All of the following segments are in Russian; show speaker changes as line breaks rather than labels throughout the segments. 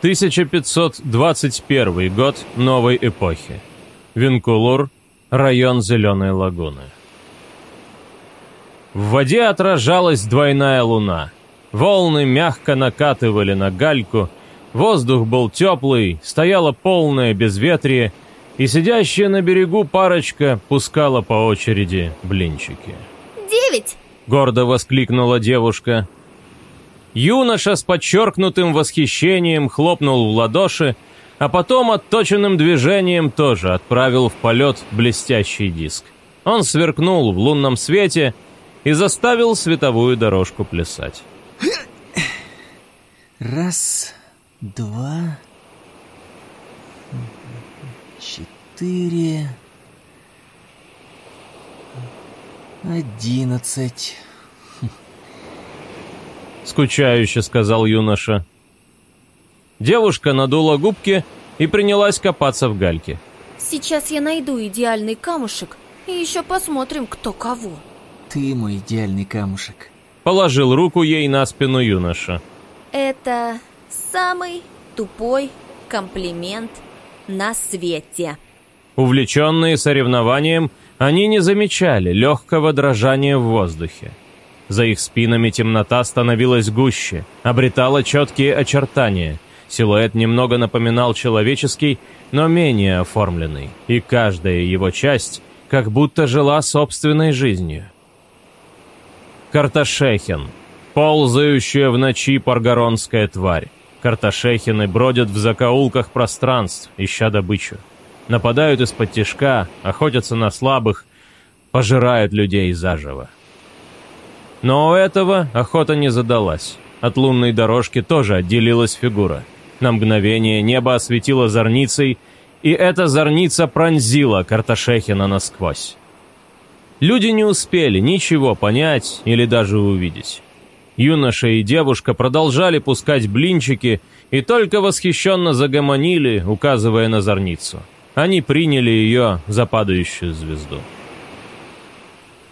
1521 год новой эпохи. Винкулур, район Зеленой лагуны. В воде отражалась двойная луна. Волны мягко накатывали на гальку, воздух был теплый, стояло полное безветрие, и сидящая на берегу парочка пускала по очереди блинчики.
Девять!
Гордо воскликнула девушка. Юноша с подчеркнутым восхищением хлопнул в ладоши, а потом отточенным движением тоже отправил в полет блестящий диск. Он сверкнул в лунном свете и заставил световую дорожку плясать.
Раз, два, четыре, одиннадцать.
Скучающе сказал юноша. Девушка надула губки и принялась копаться в гальке.
Сейчас я найду идеальный камушек и еще посмотрим, кто кого.
Ты мой идеальный камушек.
Положил руку ей на спину юноша.
Это самый тупой комплимент на свете.
Увлеченные соревнованием, они не замечали легкого дрожания в воздухе. За их спинами темнота становилась гуще, обретала четкие очертания. Силуэт немного напоминал человеческий, но менее оформленный, и каждая его часть как будто жила собственной жизнью. Карташехин. Ползающая в ночи паргоронская тварь. Карташехины бродят в закоулках пространств, ища добычу. Нападают из-под тишка, охотятся на слабых, пожирают людей заживо. Но у этого охота не задалась. От лунной дорожки тоже отделилась фигура. На мгновение небо осветило зорницей, и эта зорница пронзила Карташехина насквозь. Люди не успели ничего понять или даже увидеть. Юноша и девушка продолжали пускать блинчики и только восхищенно загомонили, указывая на зорницу. Они приняли ее за падающую звезду.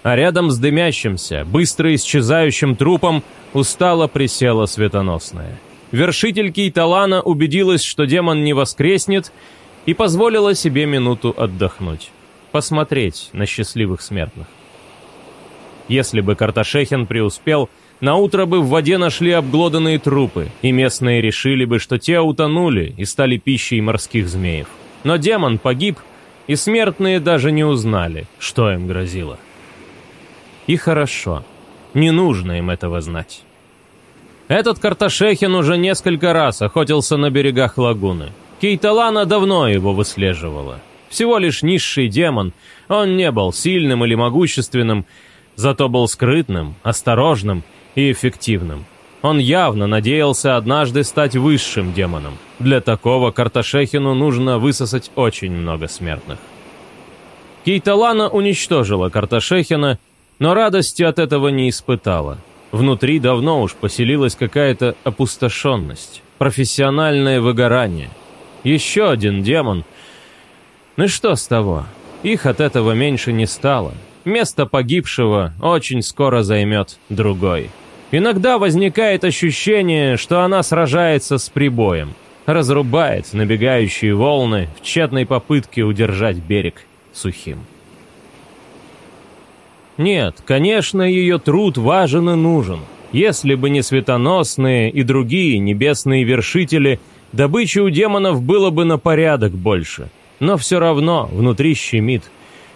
А рядом с дымящимся, быстро исчезающим трупом устало присела светоносная. Вершитель Кейталана убедилась, что демон не воскреснет, и позволила себе минуту отдохнуть посмотреть на счастливых смертных. Если бы Карташехин преуспел, на утро бы в воде нашли обглоданные трупы, и местные решили бы, что те утонули и стали пищей морских змеев. Но демон погиб, и смертные даже не узнали, что им грозило. И хорошо, не нужно им этого знать. Этот Карташехин уже несколько раз охотился на берегах лагуны. Кейталана давно его выслеживала. Всего лишь низший демон. Он не был сильным или могущественным, зато был скрытным, осторожным и эффективным. Он явно надеялся однажды стать высшим демоном. Для такого Карташехину нужно высосать очень много смертных. Кейталана уничтожила Карташехина, но радости от этого не испытала. Внутри давно уж поселилась какая-то опустошенность, профессиональное выгорание. Еще один демон — ну что с того? Их от этого меньше не стало. Место погибшего очень скоро займет другой. Иногда возникает ощущение, что она сражается с прибоем, разрубает набегающие волны в тщетной попытке удержать берег сухим. Нет, конечно, ее труд важен и нужен. Если бы не светоносные и другие небесные вершители, добычи у демонов было бы на порядок больше. Но все равно внутри щемит.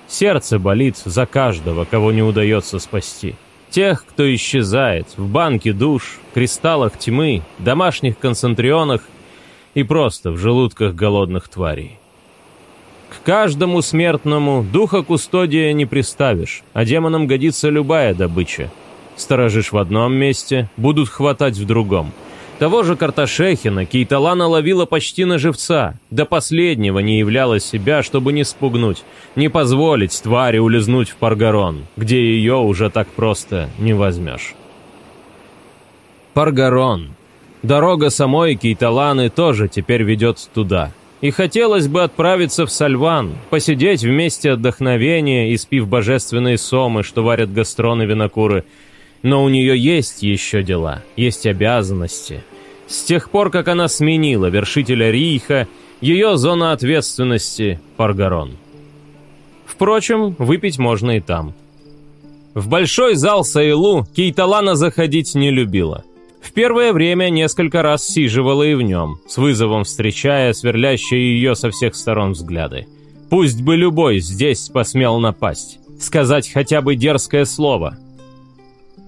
Сердце болит за каждого, кого не удается спасти. Тех, кто исчезает в банке душ, кристаллах тьмы, домашних концентрионах и просто в желудках голодных тварей. К каждому смертному духа кустодия не приставишь, а демонам годится любая добыча. Сторожишь в одном месте, будут хватать в другом – того же Карташехина Кейталана ловила почти на живца, до последнего не являла себя, чтобы не спугнуть, не позволить твари улизнуть в Паргарон, где ее уже так просто не возьмешь. Паргарон. Дорога самой Кейталаны тоже теперь ведет туда. И хотелось бы отправиться в Сальван, посидеть вместе отдохновения, испив божественные сомы, что варят гастроны винокуры. Но у нее есть еще дела, есть обязанности — С тех пор, как она сменила вершителя Рийха, ее зона ответственности – Паргарон. Впрочем, выпить можно и там. В большой зал Саилу Кейталана заходить не любила. В первое время несколько раз сиживала и в нем, с вызовом встречая сверлящие ее со всех сторон взгляды. Пусть бы любой здесь посмел напасть, сказать хотя бы дерзкое слово.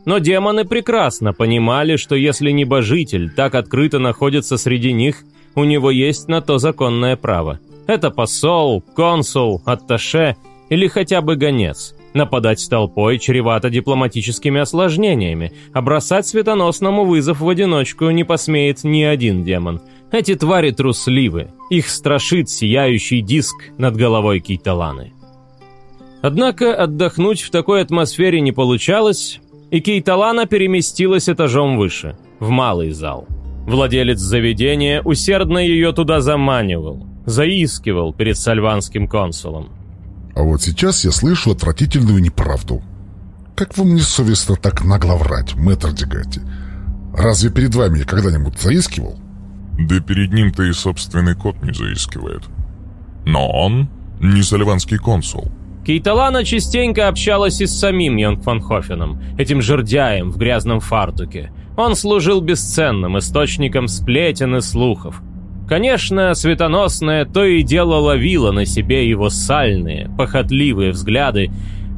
Но демоны прекрасно понимали, что если небожитель так открыто находится среди них, у него есть на то законное право. Это посол, консул, атташе или хотя бы гонец. Нападать толпой чревато дипломатическими осложнениями, а бросать светоносному вызов в одиночку не посмеет ни один демон. Эти твари трусливы, их страшит сияющий диск над головой Кейталаны. Однако отдохнуть в такой атмосфере не получалось, и Кейталана переместилась этажом выше, в малый зал. Владелец заведения усердно ее туда заманивал, заискивал перед сальванским консулом.
А вот сейчас я слышу отвратительную неправду. Как вам не совестно так нагло врать, мэтр Дегати? Разве перед вами я когда-нибудь заискивал?
Да перед ним-то и собственный кот не заискивает. Но он не сальванский консул.
Кейталана частенько общалась и с самим Йонгфанхофеном, этим жердяем в грязном фартуке. Он служил бесценным источником сплетен и слухов. Конечно, светоносная то и дело ловила на себе его сальные, похотливые взгляды,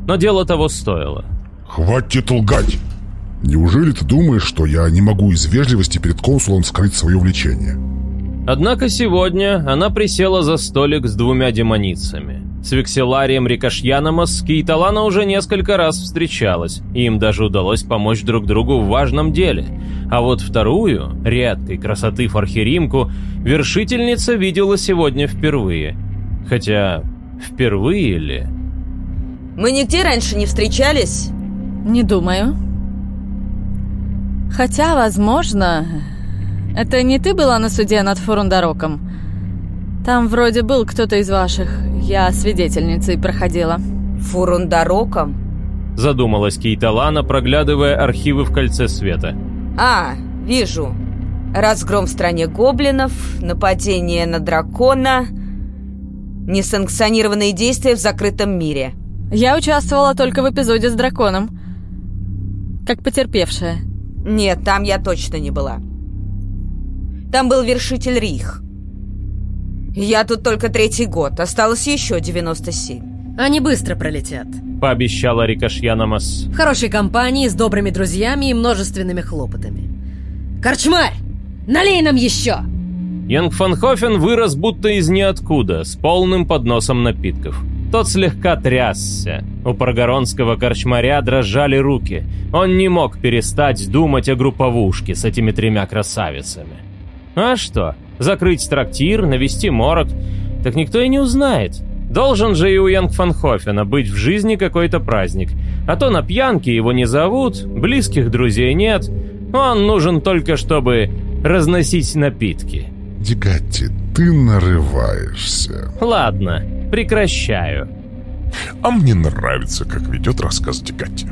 но дело того стоило.
«Хватит лгать! Неужели ты думаешь, что я не могу из вежливости перед консулом скрыть свое влечение?»
Однако сегодня она присела за столик с двумя демоницами. С Векселарием Рикошьяномас Кейталана уже несколько раз встречалась, и им даже удалось помочь друг другу в важном деле. А вот вторую, редкой красоты Фархеримку, вершительница видела сегодня впервые. Хотя, впервые ли?
Мы нигде раньше не встречались?
Не думаю. Хотя, возможно, это не ты была на суде над Фурундароком? Там вроде был кто-то из ваших. Я свидетельницей проходила.
Фурундароком?
Задумалась Кейталана, проглядывая архивы в кольце света.
А, вижу. Разгром в стране гоблинов, нападение на дракона, несанкционированные действия в закрытом мире.
Я участвовала только в эпизоде с драконом. Как потерпевшая.
Нет, там я точно не была. Там был вершитель Рих. Я тут только третий год, осталось еще 97.
Они быстро пролетят.
Пообещала Рикошьяномас.
В хорошей компании, с добрыми друзьями и множественными хлопотами. Корчмарь! Налей нам еще!
Янг Фанхофен вырос будто из ниоткуда, с полным подносом напитков. Тот слегка трясся. У паргоронского корчмаря дрожали руки. Он не мог перестать думать о групповушке с этими тремя красавицами. А что? Закрыть трактир, навести морок? Так никто и не узнает. Должен же и у Янг Фанхофена быть в жизни какой-то праздник. А то на пьянке его не зовут, близких друзей нет. Он нужен только, чтобы разносить напитки.
Дегати, ты нарываешься.
Ладно, прекращаю.
А мне нравится, как ведет рассказ Дегати.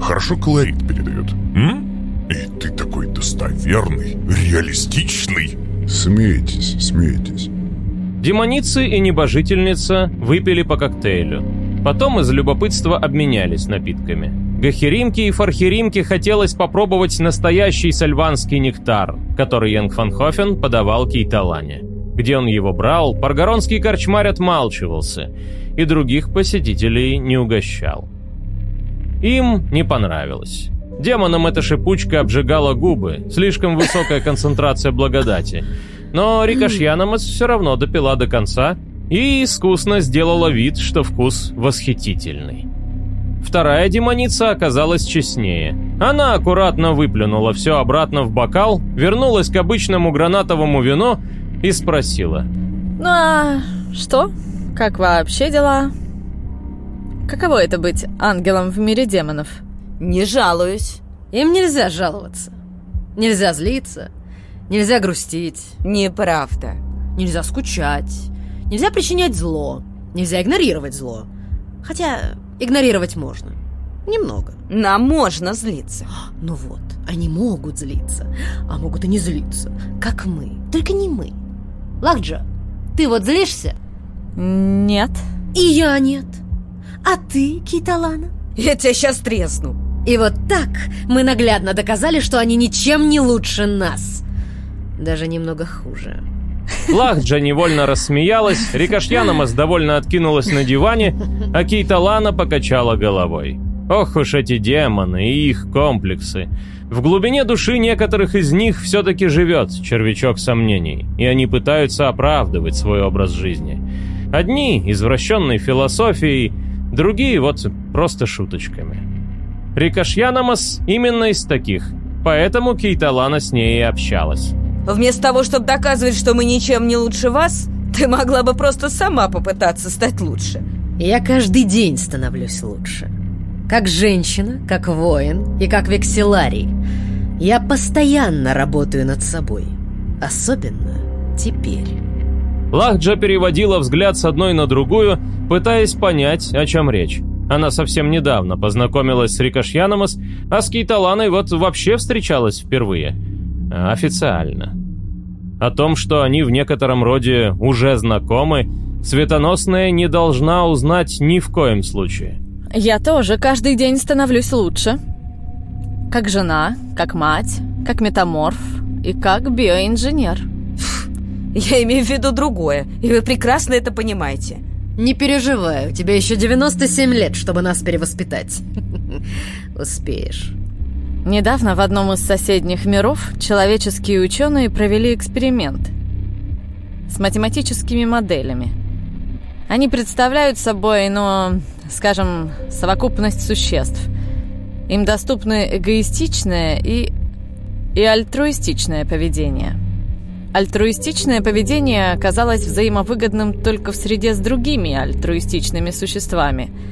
Хорошо колорит передает. М? И ты такой достоверный, реалистичный.
Смейтесь, смейтесь.
Демоницы и небожительница выпили по коктейлю. Потом из любопытства обменялись напитками. Гахеримке и Фархеримке хотелось попробовать настоящий сальванский нектар, который Янг Фанхофен подавал Кейталане. Где он его брал, паргоронский корчмарь отмалчивался и других посетителей не угощал. Им не понравилось. Демонам эта шипучка обжигала губы, слишком высокая концентрация благодати. Но Рикошьяномас все равно допила до конца и искусно сделала вид, что вкус восхитительный. Вторая демоница оказалась честнее. Она аккуратно выплюнула все обратно в бокал, вернулась к обычному гранатовому вину и спросила.
Ну а что? Как вообще дела? Каково это быть ангелом в мире демонов?
Не жалуюсь.
Им нельзя жаловаться. Нельзя злиться. Нельзя грустить.
Неправда.
Нельзя скучать. Нельзя причинять зло. Нельзя игнорировать зло. Хотя игнорировать можно. Немного.
Нам можно злиться.
Ну вот, они могут злиться, а могут и не злиться, как мы. Только не мы. Лакджа, ты вот злишься?
Нет.
И я нет. А ты, Киталана?
Я тебя сейчас тресну.
И вот так мы наглядно доказали, что они ничем не лучше нас. Даже немного хуже.
Лахджа невольно рассмеялась, Рикошьяномас довольно откинулась на диване, а Кейталана покачала головой. Ох уж эти демоны и их комплексы. В глубине души некоторых из них все-таки живет червячок сомнений, и они пытаются оправдывать свой образ жизни. Одни извращенной философией, другие вот просто шуточками. Рикошьяномас именно из таких, поэтому Кейталана с ней и общалась.
Вместо того, чтобы доказывать, что мы ничем не лучше вас, ты могла бы просто сама попытаться стать лучше.
Я каждый день становлюсь лучше. Как женщина, как воин и как векселарий. Я постоянно работаю над собой. Особенно теперь.
Лахджа переводила взгляд с одной на другую, пытаясь понять, о чем речь. Она совсем недавно познакомилась с Рикошьяномас, а с Кейталаной вот вообще встречалась впервые. Официально. О том, что они в некотором роде уже знакомы, Светоносная не должна узнать ни в коем случае.
Я тоже каждый день становлюсь лучше. Как жена, как мать, как метаморф и как биоинженер.
Я имею в виду другое, и вы прекрасно это понимаете.
Не переживай, у тебя еще 97 лет, чтобы нас перевоспитать. Успеешь.
Недавно в одном из соседних миров человеческие ученые провели эксперимент с математическими моделями. Они представляют собой, ну, скажем, совокупность существ. Им доступны эгоистичное и, и альтруистичное поведение. Альтруистичное поведение оказалось взаимовыгодным только в среде с другими альтруистичными существами –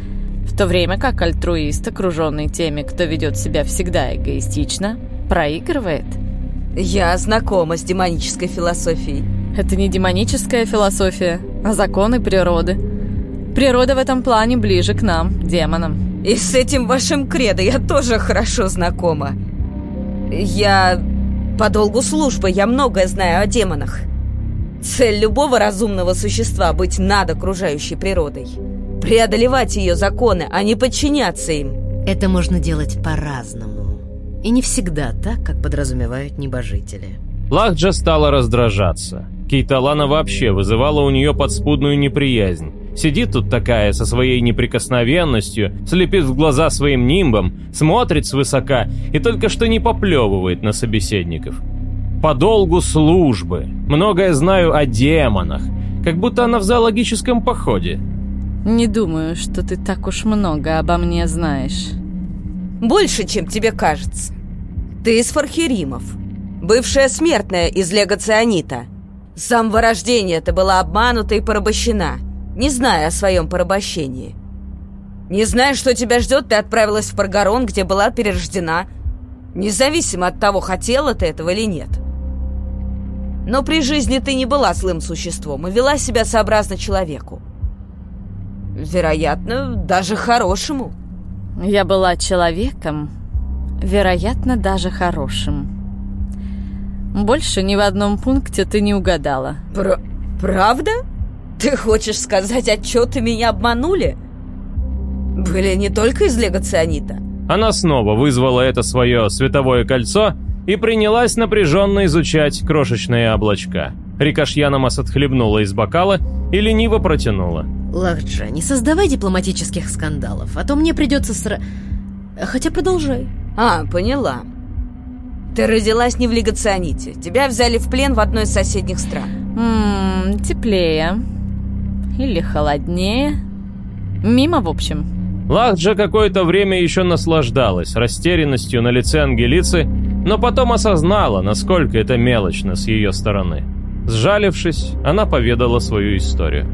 в то время как альтруист, окруженный теми, кто ведет себя всегда эгоистично, проигрывает.
Я знакома с демонической философией.
Это не демоническая философия, а законы природы. Природа в этом плане ближе к нам, демонам.
И с этим вашим кредо я тоже хорошо знакома. Я... По долгу службы я многое знаю о демонах. Цель любого разумного существа — быть над окружающей природой преодолевать ее законы, а не подчиняться им.
Это можно делать по-разному. И не всегда так, как подразумевают небожители.
Лахджа стала раздражаться. Кейталана вообще вызывала у нее подспудную неприязнь. Сидит тут такая со своей неприкосновенностью, слепит в глаза своим нимбом, смотрит свысока и только что не поплевывает на собеседников. По долгу службы. Многое знаю о демонах. Как будто она в зоологическом походе.
Не думаю, что ты так уж много обо мне знаешь.
Больше, чем тебе кажется. Ты из Фархеримов. Бывшая смертная из Легоцианита. С самого рождения ты была обманута и порабощена, не зная о своем порабощении. Не зная, что тебя ждет, ты отправилась в Паргарон, где была перерождена, независимо от того, хотела ты этого или нет. Но при жизни ты не была злым существом и вела себя сообразно человеку. Вероятно, даже хорошему.
Я была человеком, вероятно, даже хорошим. Больше ни в одном пункте ты не угадала.
Пр правда? Ты хочешь сказать, отчеты меня обманули? Были не только из легоцианита.
Она снова вызвала это свое световое кольцо и принялась напряженно изучать крошечные облачка. Рикошьяномас отхлебнула из бокала и лениво протянула.
Лахджа, не создавай дипломатических скандалов, а то мне придется сра... Хотя продолжай.
А, поняла. Ты родилась не в Лигационите. Тебя взяли в плен в одной из соседних стран.
Ммм, теплее. Или холоднее. Мимо, в общем.
Лахджа какое-то время еще наслаждалась растерянностью на лице Ангелицы, но потом осознала, насколько это мелочно с ее стороны. Сжалившись, она поведала свою историю.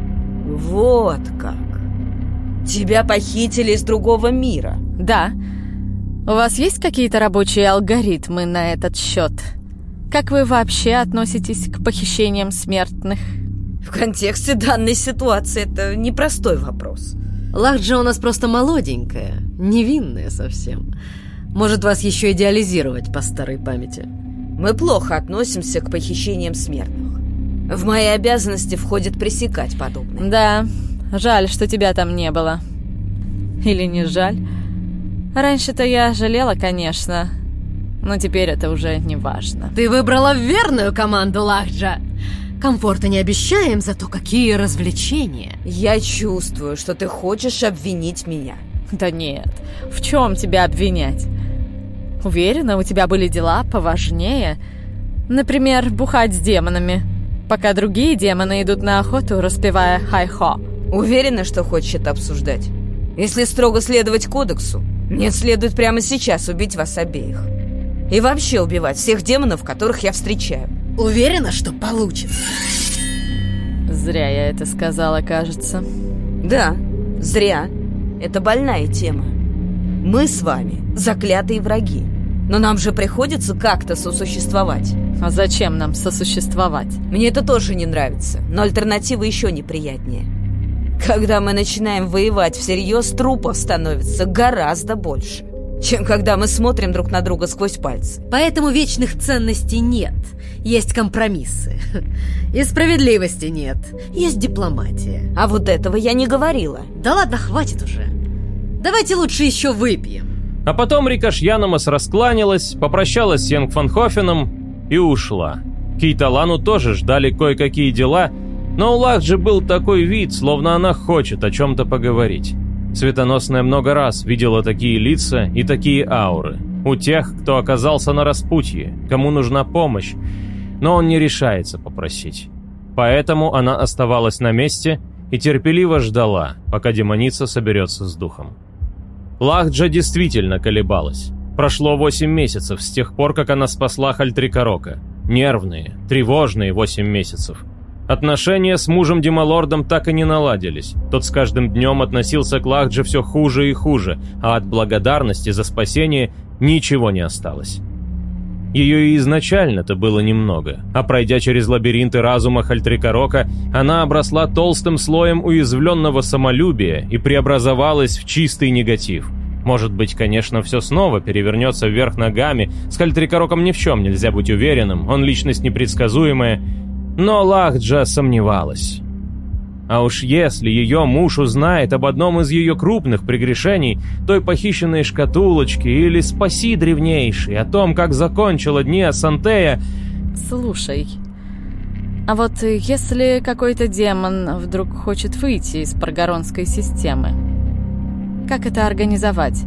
Вот как. Тебя похитили из другого мира.
Да. У вас есть какие-то рабочие алгоритмы на этот счет? Как вы вообще относитесь к похищениям смертных?
В контексте данной ситуации это непростой вопрос.
Лахджа у нас просто молоденькая невинная совсем. Может вас еще идеализировать по старой памяти.
Мы плохо относимся к похищениям смертных. В мои обязанности входит пресекать подобное.
Да, жаль, что тебя там не было. Или не жаль? Раньше-то я жалела, конечно, но теперь это уже не важно.
Ты выбрала верную команду, Лахджа. Комфорта не обещаем, зато какие развлечения.
Я чувствую, что ты хочешь обвинить меня.
Да нет, в чем тебя обвинять? Уверена, у тебя были дела поважнее. Например, бухать с демонами, пока другие демоны идут на охоту, распевая хай-хо.
Уверена, что хочешь это обсуждать? Если строго следовать кодексу, мне следует прямо сейчас убить вас обеих. И вообще убивать всех демонов, которых я встречаю.
Уверена, что получится.
Зря я это сказала, кажется.
Да, зря. Это больная тема. Мы с вами заклятые враги. Но нам же приходится как-то сосуществовать.
А зачем нам сосуществовать?
Мне это тоже не нравится, но альтернатива еще неприятнее. Когда мы начинаем воевать всерьез, трупов становится гораздо больше, чем когда мы смотрим друг на друга сквозь пальцы.
Поэтому вечных ценностей нет. Есть компромиссы. И справедливости нет. Есть дипломатия.
А вот этого я не говорила.
Да ладно, хватит уже. Давайте лучше еще выпьем.
А потом Рика Шьяномас раскланялась, попрощалась с Янг Фанхофеном и ушла. Кейталану тоже ждали кое-какие дела, но у Лахджи был такой вид, словно она хочет о чем-то поговорить. Светоносная много раз видела такие лица и такие ауры. У тех, кто оказался на распутье, кому нужна помощь, но он не решается попросить. Поэтому она оставалась на месте и терпеливо ждала, пока демоница соберется с духом. Лахджа действительно колебалась. Прошло 8 месяцев с тех пор, как она спасла Хальтрикорока. Нервные, тревожные 8 месяцев. Отношения с мужем Демалордом так и не наладились. Тот с каждым днем относился к Лахдже все хуже и хуже, а от благодарности за спасение ничего не осталось. Ее и изначально-то было немного, а пройдя через лабиринты разума Хальтрикорока, она обросла толстым слоем уязвленного самолюбия и преобразовалась в чистый негатив. Может быть, конечно, все снова перевернется вверх ногами, с Хальтрикороком ни в чем нельзя быть уверенным, он личность непредсказуемая, но Лахджа сомневалась. А уж если ее муж узнает об одном из ее крупных прегрешений, той похищенной шкатулочке, или спаси древнейший, о том, как закончила дни Асантея...
Слушай, а вот если какой-то демон вдруг хочет выйти из Паргаронской системы, как это организовать?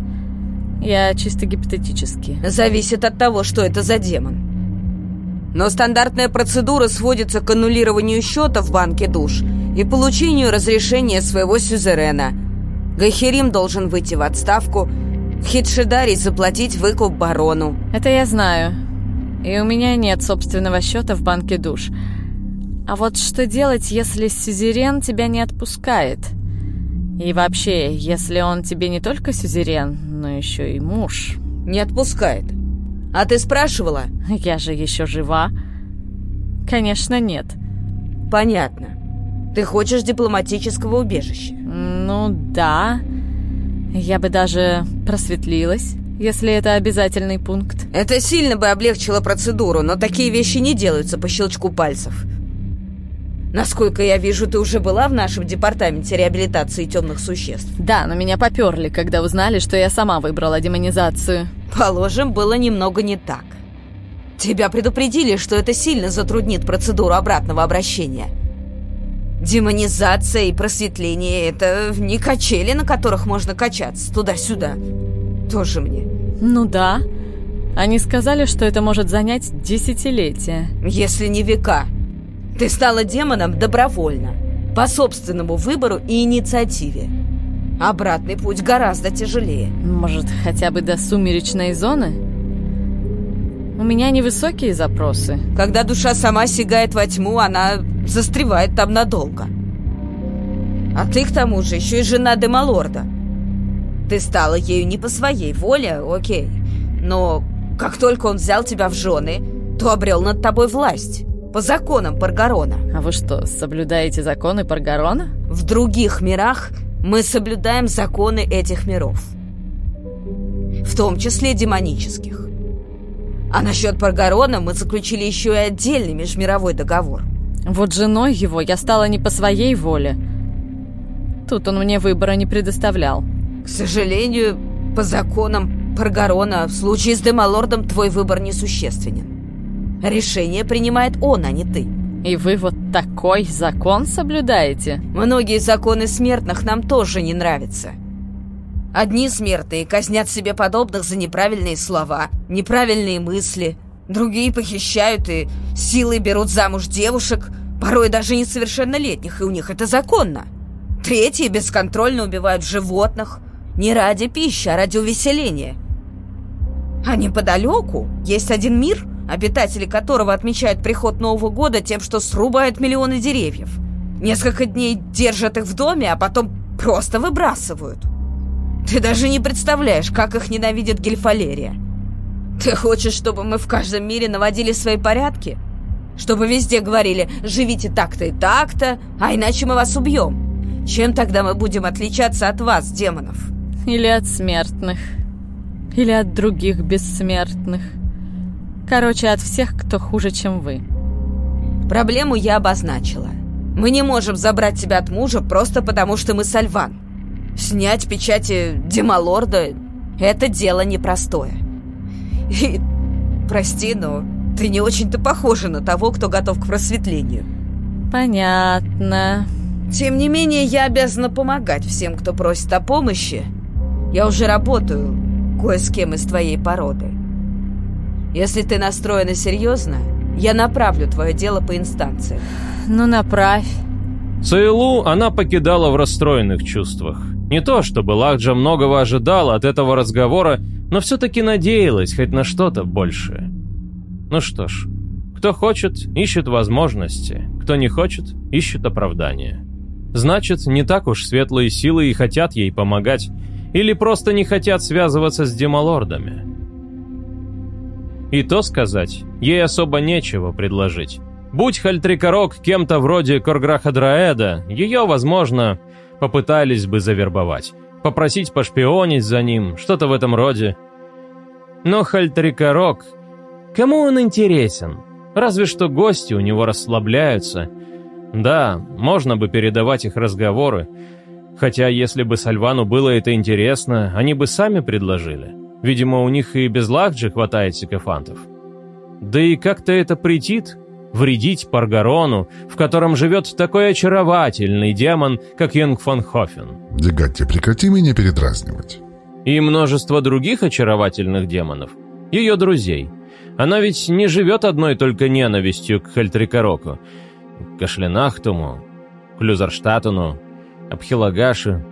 Я чисто гипотетически.
Зависит от того, что это за демон. Но стандартная процедура сводится к аннулированию счета в банке душ и получению разрешения своего сюзерена. Гайхерим должен выйти в отставку, Хитшидарий заплатить выкуп барону.
Это я знаю. И у меня нет собственного счета в банке душ. А вот что делать, если сюзерен тебя не отпускает? И вообще, если он тебе не только сюзерен, но еще и муж.
Не отпускает. А ты спрашивала?
Я же еще жива. Конечно, нет.
Понятно. Ты хочешь дипломатического убежища?
Ну да. Я бы даже просветлилась, если это обязательный пункт.
Это сильно бы облегчило процедуру, но такие вещи не делаются по щелчку пальцев. Насколько я вижу, ты уже была в нашем департаменте реабилитации темных существ.
Да, но меня поперли, когда узнали, что я сама выбрала демонизацию.
Положим, было немного не так. Тебя предупредили, что это сильно затруднит процедуру обратного обращения. Демонизация и просветление — это не качели, на которых можно качаться туда-сюда. Тоже мне.
Ну да. Они сказали, что это может занять десятилетия.
Если не века. Ты стала демоном добровольно, по собственному выбору и инициативе. Обратный путь гораздо тяжелее.
Может, хотя бы до сумеречной зоны? У меня невысокие запросы.
Когда душа сама сигает во тьму, она застревает там надолго. А ты, к тому же, еще и жена Демалорда. Ты стала ею не по своей воле, окей. Но как только он взял тебя в жены, то обрел над тобой власть. По законам Паргарона.
А вы что, соблюдаете законы Паргарона?
В других мирах мы соблюдаем законы этих миров. в том числе демонических. А насчет Паргарона мы заключили еще и отдельный межмировой договор.
Вот женой его я стала не по своей воле. Тут он мне выбора не предоставлял.
К сожалению, по законам Паргарона в случае с Демалордом твой выбор несущественен. Решение принимает он, а не ты.
И вы вот такой закон соблюдаете?
Многие законы смертных нам тоже не нравятся. Одни смертные казнят себе подобных за неправильные слова, неправильные мысли. Другие похищают и силой берут замуж девушек, порой даже несовершеннолетних, и у них это законно. Третьи бесконтрольно убивают животных, не ради пищи, а ради увеселения. А неподалеку есть один мир, обитатели которого отмечают приход Нового года тем, что срубают миллионы деревьев. Несколько дней держат их в доме, а потом просто выбрасывают. Ты даже не представляешь, как их ненавидит Гельфалерия. Ты хочешь, чтобы мы в каждом мире наводили свои порядки? Чтобы везде говорили «живите так-то и так-то, а иначе мы вас убьем». Чем тогда мы будем отличаться от вас, демонов?
Или от смертных. Или от других бессмертных. Короче, от всех, кто хуже, чем вы.
Проблему я обозначила. Мы не можем забрать тебя от мужа просто потому, что мы Сальван. Снять печати Демалорда — это дело непростое. И, прости, но ты не очень-то похожа на того, кто готов к просветлению.
Понятно.
Тем не менее, я обязана помогать всем, кто просит о помощи. Я уже работаю кое с кем из твоей породы. Если ты настроена серьезно, я направлю твое дело по инстанции.
Ну, направь.
Цейлу она покидала в расстроенных чувствах. Не то, чтобы Лахджа многого ожидала от этого разговора, но все-таки надеялась хоть на что-то большее. Ну что ж, кто хочет, ищет возможности, кто не хочет, ищет оправдания. Значит, не так уж светлые силы и хотят ей помогать, или просто не хотят связываться с демалордами. И то сказать, ей особо нечего предложить. Будь Хальтрикорок кем-то вроде Корграха Драэда, ее, возможно, попытались бы завербовать. Попросить пошпионить за ним, что-то в этом роде. Но Хальтрикорок... Кому он интересен? Разве что гости у него расслабляются. Да, можно бы передавать их разговоры. Хотя, если бы Сальвану было это интересно, они бы сами предложили. Видимо, у них и без Лахджи хватает сикофантов. Да и как-то это претит, вредить Паргарону, в котором живет такой очаровательный демон, как Йонг фон Хофен.
Дегатти, прекрати меня передразнивать.
И множество других очаровательных демонов, ее друзей. Она ведь не живет одной только ненавистью к Хальтрикороку, к Кашлинахтуму, к Люзерштатену, Абхилагаши.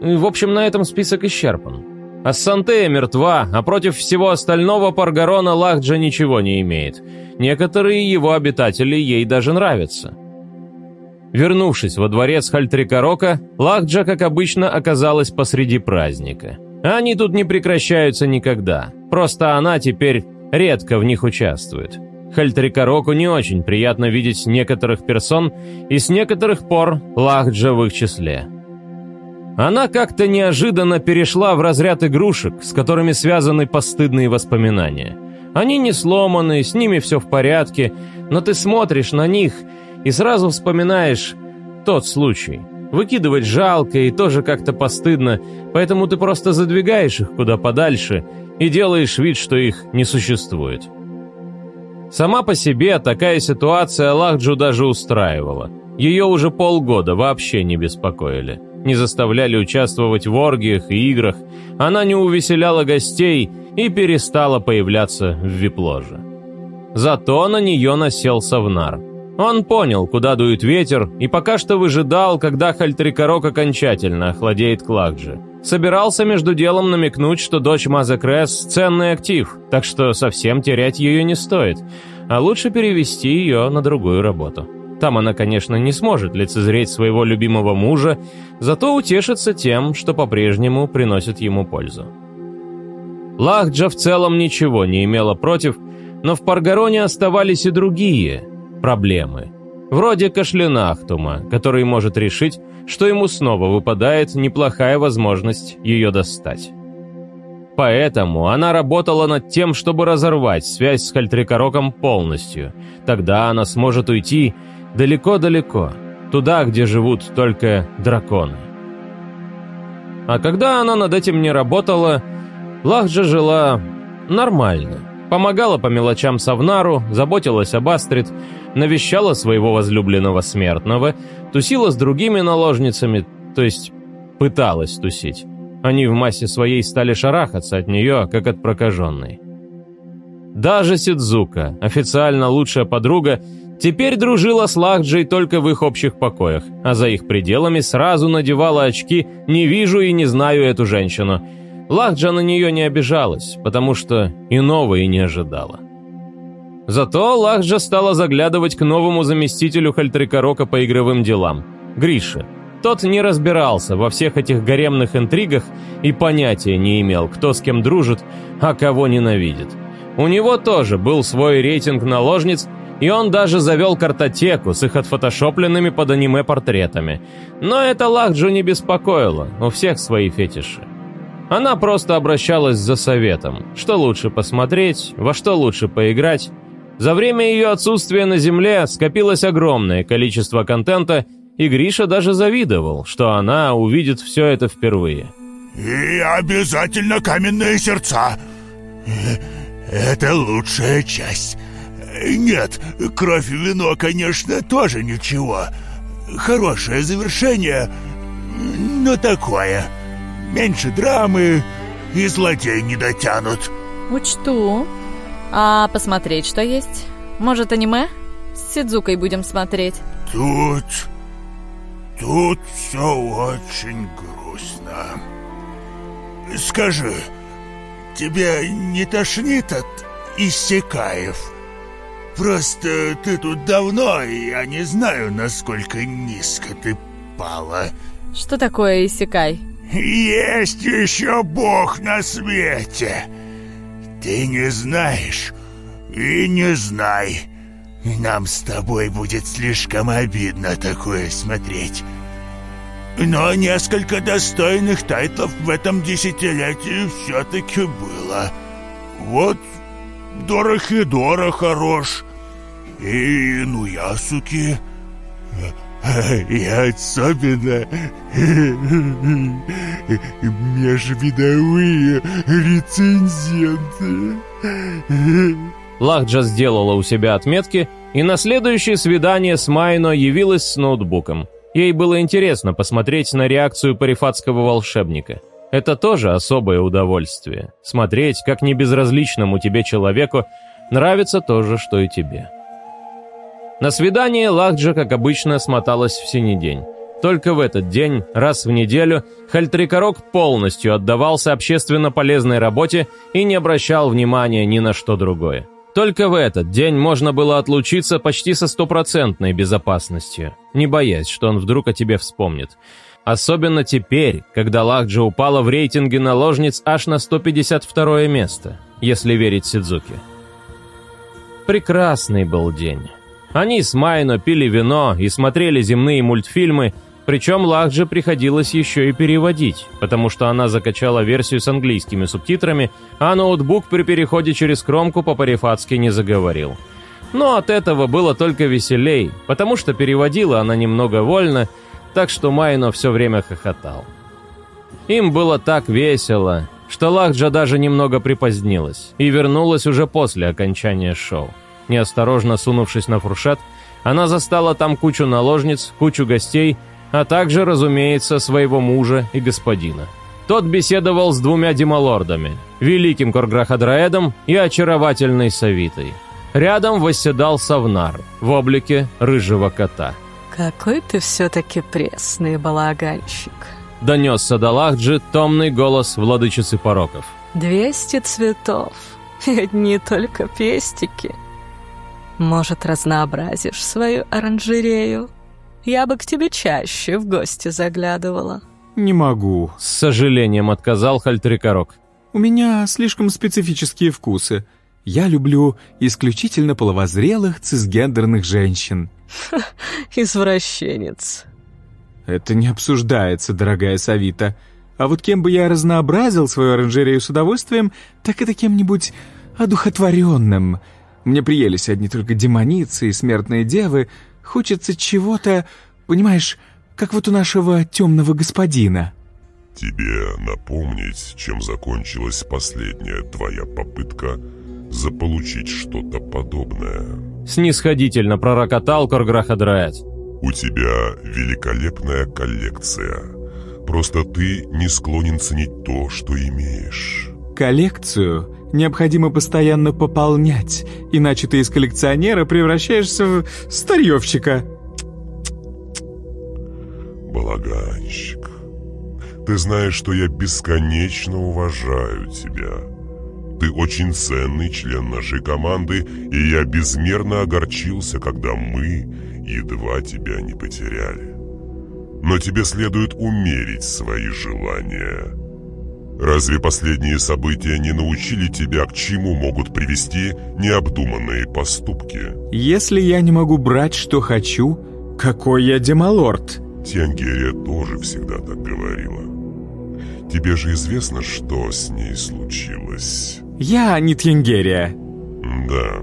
В общем, на этом список исчерпан. Ассантея мертва, а против всего остального Паргарона Лахджа ничего не имеет. Некоторые его обитатели ей даже нравятся. Вернувшись во дворец Хальтрикорока, Лахджа, как обычно, оказалась посреди праздника. Они тут не прекращаются никогда, просто она теперь редко в них участвует. Хальтрикороку не очень приятно видеть некоторых персон, и с некоторых пор Лахджа в их числе. Она как-то неожиданно перешла в разряд игрушек, с которыми связаны постыдные воспоминания. Они не сломаны, с ними все в порядке, но ты смотришь на них и сразу вспоминаешь тот случай. Выкидывать жалко и тоже как-то постыдно, поэтому ты просто задвигаешь их куда подальше и делаешь вид, что их не существует. Сама по себе такая ситуация Лахджу даже устраивала. Ее уже полгода вообще не беспокоили не заставляли участвовать в оргиях и играх, она не увеселяла гостей и перестала появляться в вип-ложе. Зато на нее насел Савнар. Он понял, куда дует ветер, и пока что выжидал, когда Хальтрикорок окончательно охладеет Клакджи. Собирался между делом намекнуть, что дочь Маза Кресс – ценный актив, так что совсем терять ее не стоит, а лучше перевести ее на другую работу. Там она, конечно, не сможет лицезреть своего любимого мужа, зато утешится тем, что по-прежнему приносит ему пользу. Лахджа в целом ничего не имела против, но в Паргароне оставались и другие проблемы. Вроде Кашлинахтума, который может решить, что ему снова выпадает неплохая возможность ее достать. Поэтому она работала над тем, чтобы разорвать связь с Хальтрикороком полностью. Тогда она сможет уйти далеко-далеко, туда, где живут только драконы. А когда она над этим не работала, Лахджа жила нормально. Помогала по мелочам Савнару, заботилась об Астрид, навещала своего возлюбленного смертного, тусила с другими наложницами, то есть пыталась тусить. Они в массе своей стали шарахаться от нее, как от прокаженной. Даже Сидзука, официально лучшая подруга, теперь дружила с Лахджей только в их общих покоях, а за их пределами сразу надевала очки «не вижу и не знаю эту женщину». Лахджа на нее не обижалась, потому что иного и не ожидала. Зато Лахджа стала заглядывать к новому заместителю Хальтрикорока по игровым делам – Грише – тот не разбирался во всех этих гаремных интригах и понятия не имел, кто с кем дружит, а кого ненавидит. У него тоже был свой рейтинг наложниц, и он даже завел картотеку с их отфотошопленными под аниме портретами. Но это Лахджу не беспокоило, у всех свои фетиши. Она просто обращалась за советом, что лучше посмотреть, во что лучше поиграть. За время ее отсутствия на Земле скопилось огромное количество контента – и Гриша даже завидовал, что она увидит все это впервые.
«И обязательно каменные сердца. Это лучшая часть. Нет, кровь и вино, конечно, тоже ничего. Хорошее завершение, но такое. Меньше драмы, и злодей не дотянут».
«Учту. А посмотреть что есть? Может, аниме? С Сидзукой будем смотреть».
«Тут...» Тут все очень грустно. Скажи, тебя не тошнит от Иссякаев? Просто ты тут давно, и я не знаю, насколько низко ты пала.
Что такое Иссякай?
Есть еще Бог на свете. Ты не знаешь и не знай. Нам с тобой будет слишком обидно такое смотреть. Но несколько достойных тайтлов в этом десятилетии все-таки было. Вот Дорохидора хорош, и Нуясуки, и особенно межвидовые рецензенты.
Лахджа сделала у себя отметки, и на следующее свидание с Майно явилась с ноутбуком. Ей было интересно посмотреть на реакцию парифатского волшебника. Это тоже особое удовольствие. Смотреть, как небезразличному тебе человеку нравится то же, что и тебе. На свидание Лахджа, как обычно, смоталась в синий день. Только в этот день, раз в неделю, Хальтрикорок полностью отдавался общественно полезной работе и не обращал внимания ни на что другое. Только в этот день можно было отлучиться почти со стопроцентной безопасностью, не боясь, что он вдруг о тебе вспомнит. Особенно теперь, когда Лахджа упала в рейтинге наложниц аж на 152 место, если верить Сидзуке. Прекрасный был день. Они с Майно пили вино и смотрели земные мультфильмы, причем Лахже приходилось еще и переводить, потому что она закачала версию с английскими субтитрами, а ноутбук при переходе через кромку по-парифатски не заговорил. Но от этого было только веселей, потому что переводила она немного вольно, так что Майно все время хохотал. Им было так весело, что Лахджа даже немного припозднилась и вернулась уже после окончания шоу. Неосторожно сунувшись на фуршет, она застала там кучу наложниц, кучу гостей – а также, разумеется, своего мужа и господина. Тот беседовал с двумя демалордами, великим Корграхадраэдом и очаровательной Савитой. Рядом восседал Савнар в облике рыжего кота.
«Какой ты все-таки пресный балаганщик!»
Донесся до Лахджи томный голос владычицы пороков.
«Двести цветов, и одни только пестики. Может, разнообразишь свою оранжерею?» Я бы к тебе чаще в гости заглядывала».
«Не могу», —
с сожалением отказал Хальтрикорок.
«У меня слишком специфические вкусы. Я люблю исключительно половозрелых цисгендерных женщин».
«Извращенец».
«Это не обсуждается, дорогая Савита. А вот кем бы я разнообразил свою оранжерею с удовольствием, так это кем-нибудь одухотворенным. Мне приелись одни только демоницы и смертные девы. Хочется чего-то, понимаешь, как вот у нашего темного господина.
Тебе напомнить, чем закончилась последняя твоя попытка заполучить что-то подобное.
Снисходительно пророкотал Корграхадрает.
У тебя великолепная коллекция. Просто ты не склонен ценить то, что имеешь.
Коллекцию необходимо постоянно пополнять, иначе ты из коллекционера превращаешься в старьевщика.
Балаганщик. Ты знаешь, что я бесконечно уважаю тебя. Ты очень ценный член нашей команды, и я безмерно огорчился, когда мы едва тебя не потеряли. Но тебе следует умерить свои желания. Разве последние события не научили тебя, к чему могут привести необдуманные поступки?
Если я не могу брать, что хочу, какой я демалорд?
Тенгерия тоже всегда так говорила. Тебе же известно, что с ней случилось.
Я не Тенгерия.
Да.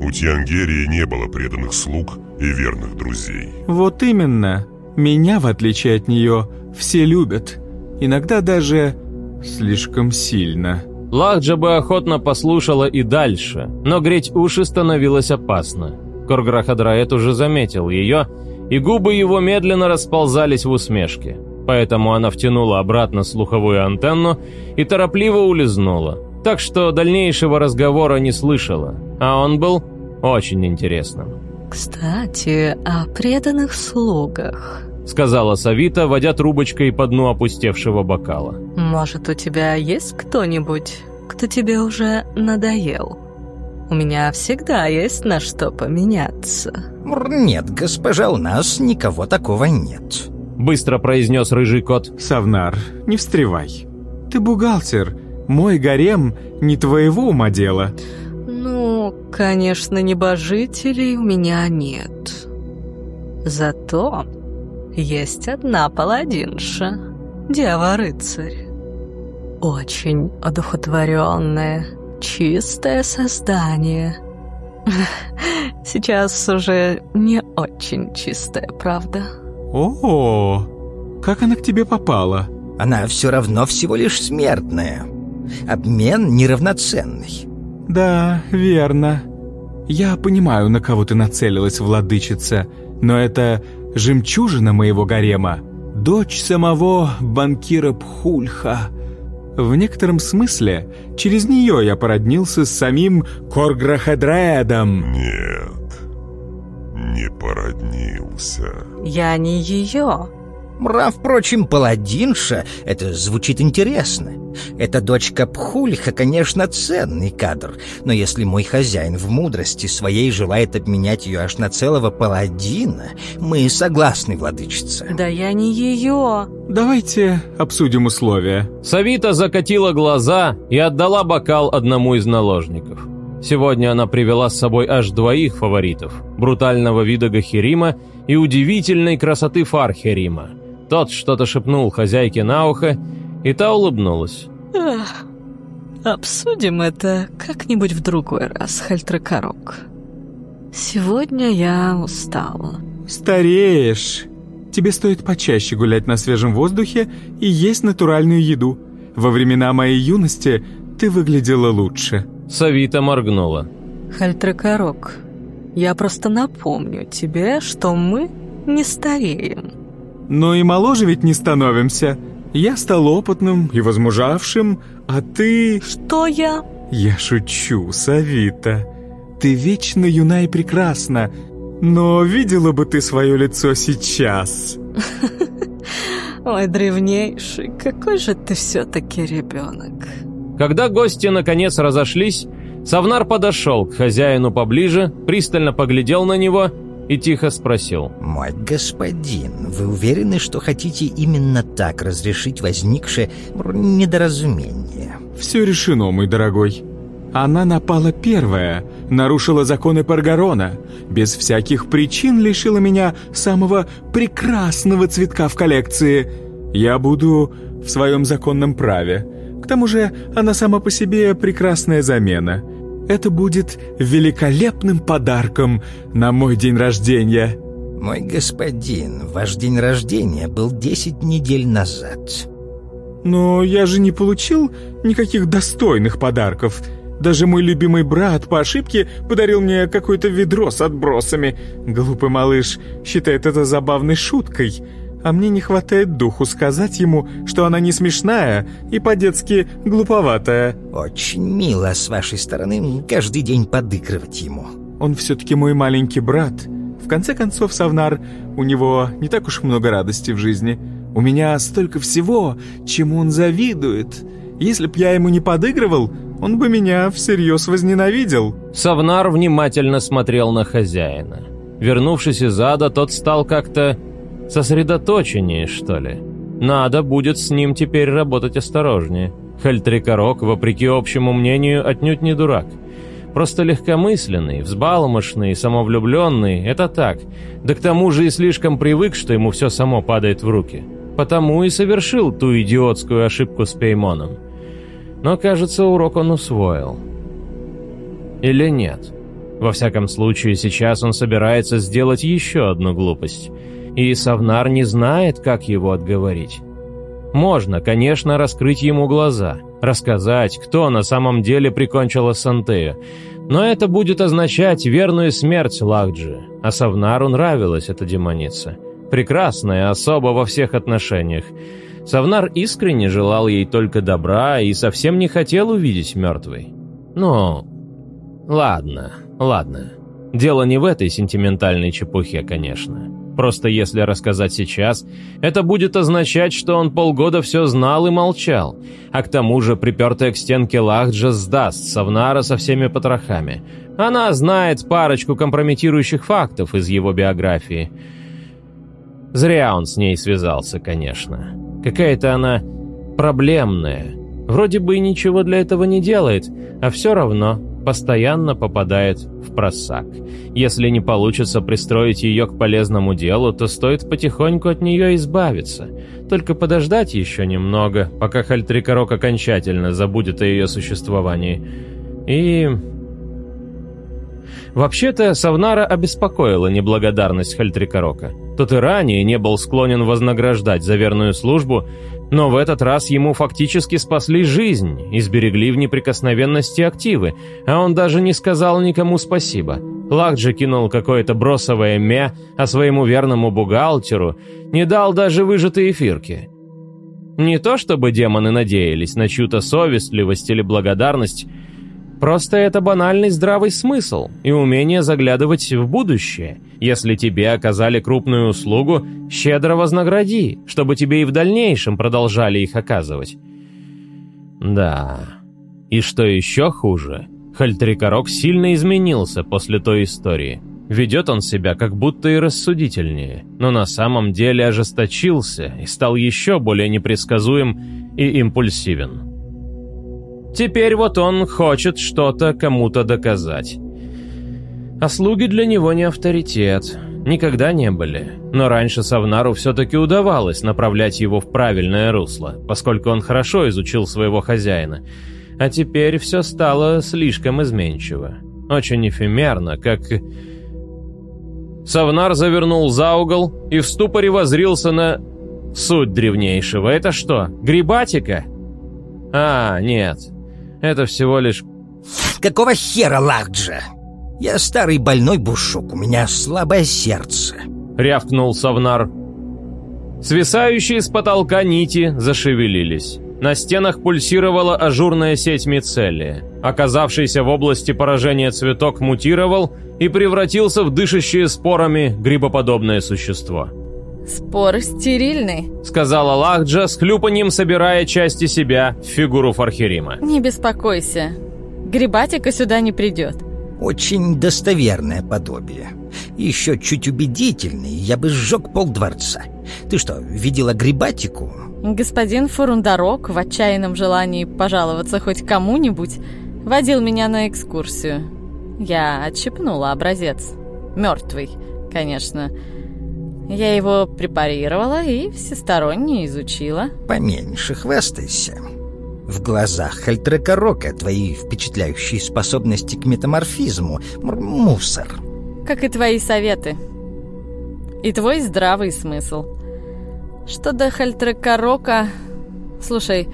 У Тенгерии не было преданных слуг и верных друзей.
Вот именно. Меня, в отличие от нее, все любят. Иногда даже слишком сильно.
Лахджа бы охотно послушала и дальше, но греть уши становилось опасно. Корграхадраэт уже заметил ее, и губы его медленно расползались в усмешке. Поэтому она втянула обратно слуховую антенну и торопливо улизнула. Так что дальнейшего разговора не слышала, а он был очень интересным.
«Кстати, о преданных слугах», —
сказала Савита, водя трубочкой по дну опустевшего бокала.
«Может, у тебя есть кто-нибудь, кто тебе уже надоел? У меня всегда есть на что поменяться».
«Нет, госпожа, у нас никого такого нет», —
быстро произнес рыжий кот.
«Савнар, не встревай. Ты бухгалтер. Мой гарем не твоего ума дело».
Ну, конечно, небожителей у меня нет. Зато есть одна паладинша, дева-рыцарь. Очень одухотворенное, чистое создание. Сейчас уже не очень чистое, правда?
О, как она к тебе попала?
Она все равно всего лишь смертная. Обмен неравноценный.
Да, верно. Я понимаю, на кого ты нацелилась, владычица, но это жемчужина моего гарема, дочь самого банкира Пхульха. В некотором смысле через нее я породнился с самим Корграхадредом.
Нет, не породнился.
Я не ее.
Мра, впрочем, паладинша, это звучит интересно. Эта дочка Пхульха, конечно, ценный кадр, но если мой хозяин в мудрости своей желает обменять ее аж на целого паладина, мы согласны, владычица.
Да я не ее.
Давайте обсудим условия.
Савита закатила глаза и отдала бокал одному из наложников. Сегодня она привела с собой аж двоих фаворитов – брутального вида Гахирима и удивительной красоты Фархерима. Тот что-то шепнул хозяйке на ухо, и та улыбнулась.
Эх, обсудим это как-нибудь в другой раз, Хальтракорок. Сегодня я устала.
Стареешь. Тебе стоит почаще гулять на свежем воздухе и есть натуральную еду. Во времена моей юности ты выглядела лучше.
Савита моргнула.
Хальтракорок, я просто напомню тебе, что мы не стареем.
Но и моложе ведь не становимся. Я стал опытным и возмужавшим, а ты...
Что я?
Я шучу, Савита. Ты вечно юна и прекрасна. Но видела бы ты свое лицо сейчас.
Ой, древнейший, какой же ты все-таки ребенок.
Когда гости наконец разошлись, Савнар подошел к хозяину поближе, пристально поглядел на него и тихо спросил.
«Мой господин, вы уверены, что хотите именно так разрешить возникшее недоразумение?»
«Все решено, мой дорогой. Она напала первая, нарушила законы Паргарона, без всяких причин лишила меня самого прекрасного цветка в коллекции. Я буду в своем законном праве. К тому же она сама по себе прекрасная замена. Это будет великолепным подарком на мой день рождения.
Мой господин, ваш день рождения был 10 недель назад.
Но я же не получил никаких достойных подарков. Даже мой любимый брат по ошибке подарил мне какое-то ведро с отбросами. Глупый малыш считает это забавной шуткой. А мне не хватает духу сказать ему, что она не смешная и по-детски глуповатая.
Очень мило с вашей стороны каждый день подыгрывать ему.
Он все-таки мой маленький брат. В конце концов, Савнар, у него не так уж много радости в жизни. У меня столько всего, чему он завидует. Если б я ему не подыгрывал, он бы меня всерьез возненавидел».
Савнар внимательно смотрел на хозяина. Вернувшись из ада, тот стал как-то сосредоточеннее, что ли. Надо будет с ним теперь работать осторожнее. Хальтрикорок, вопреки общему мнению, отнюдь не дурак. Просто легкомысленный, взбалмошный, самовлюбленный – это так. Да к тому же и слишком привык, что ему все само падает в руки. Потому и совершил ту идиотскую ошибку с Пеймоном. Но, кажется, урок он усвоил. Или нет? Во всяком случае, сейчас он собирается сделать еще одну глупость. И Савнар не знает, как его отговорить. Можно, конечно, раскрыть ему глаза, рассказать, кто на самом деле прикончил Сантею. Но это будет означать верную смерть Лахджи. А Савнару нравилась эта демоница. Прекрасная особа во всех отношениях. Савнар искренне желал ей только добра и совсем не хотел увидеть мертвой. Ну, ладно, ладно. Дело не в этой сентиментальной чепухе, конечно. Просто если рассказать сейчас, это будет означать, что он полгода все знал и молчал. А к тому же припертая к стенке Лахджа сдаст Савнара со всеми потрохами. Она знает парочку компрометирующих фактов из его биографии. Зря он с ней связался, конечно. Какая-то она проблемная. Вроде бы и ничего для этого не делает, а все равно постоянно попадает в просак. Если не получится пристроить ее к полезному делу, то стоит потихоньку от нее избавиться. Только подождать еще немного, пока Хальтрикорок окончательно забудет о ее существовании. И... Вообще-то, Савнара обеспокоила неблагодарность Хальтрикорока. Тот и ранее не был склонен вознаграждать за верную службу, но в этот раз ему фактически спасли жизнь и сберегли в неприкосновенности активы, а он даже не сказал никому спасибо. Лакджи кинул какое-то бросовое ме, а своему верному бухгалтеру не дал даже выжатые эфирки. Не то чтобы демоны надеялись на чью-то совестливость или благодарность, Просто это банальный здравый смысл и умение заглядывать в будущее. Если тебе оказали крупную услугу, щедро вознагради, чтобы тебе и в дальнейшем продолжали их оказывать. Да. И что еще хуже, Хальтрикорок сильно изменился после той истории. Ведет он себя как будто и рассудительнее, но на самом деле ожесточился и стал еще более непредсказуем и импульсивен. Теперь вот он хочет что-то кому-то доказать. А слуги для него не авторитет. Никогда не были. Но раньше Савнару все-таки удавалось направлять его в правильное русло, поскольку он хорошо изучил своего хозяина. А теперь все стало слишком изменчиво. Очень эфемерно, как... Савнар завернул за угол и в ступоре возрился на... Суть древнейшего. Это что, грибатика? А, нет. Это всего лишь...
Какого хера, Лахджа? Я старый больной бушук, у меня слабое сердце.
Рявкнул Савнар. Свисающие с потолка нити зашевелились. На стенах пульсировала ажурная сеть мицелия. Оказавшийся в области поражения цветок мутировал и превратился в дышащее спорами грибоподобное существо.
«Споры стерильны», —
сказала Лахджа, с хлюпаньем собирая части себя в фигуру Фархерима.
«Не беспокойся, грибатика сюда не придет».
Очень достоверное подобие. Еще чуть убедительный, я бы сжег полдворца. Ты что, видела грибатику?
Господин Фурундарок в отчаянном желании пожаловаться хоть кому-нибудь водил меня на экскурсию. Я отщепнула образец. Мертвый, конечно. Я его препарировала и всесторонне изучила.
Поменьше хвастайся. В глазах Хальтрекорока твои впечатляющие способности к метаморфизму — мусор.
Как и твои советы. И твой здравый смысл. Что до Хальтрекорока... Слушай,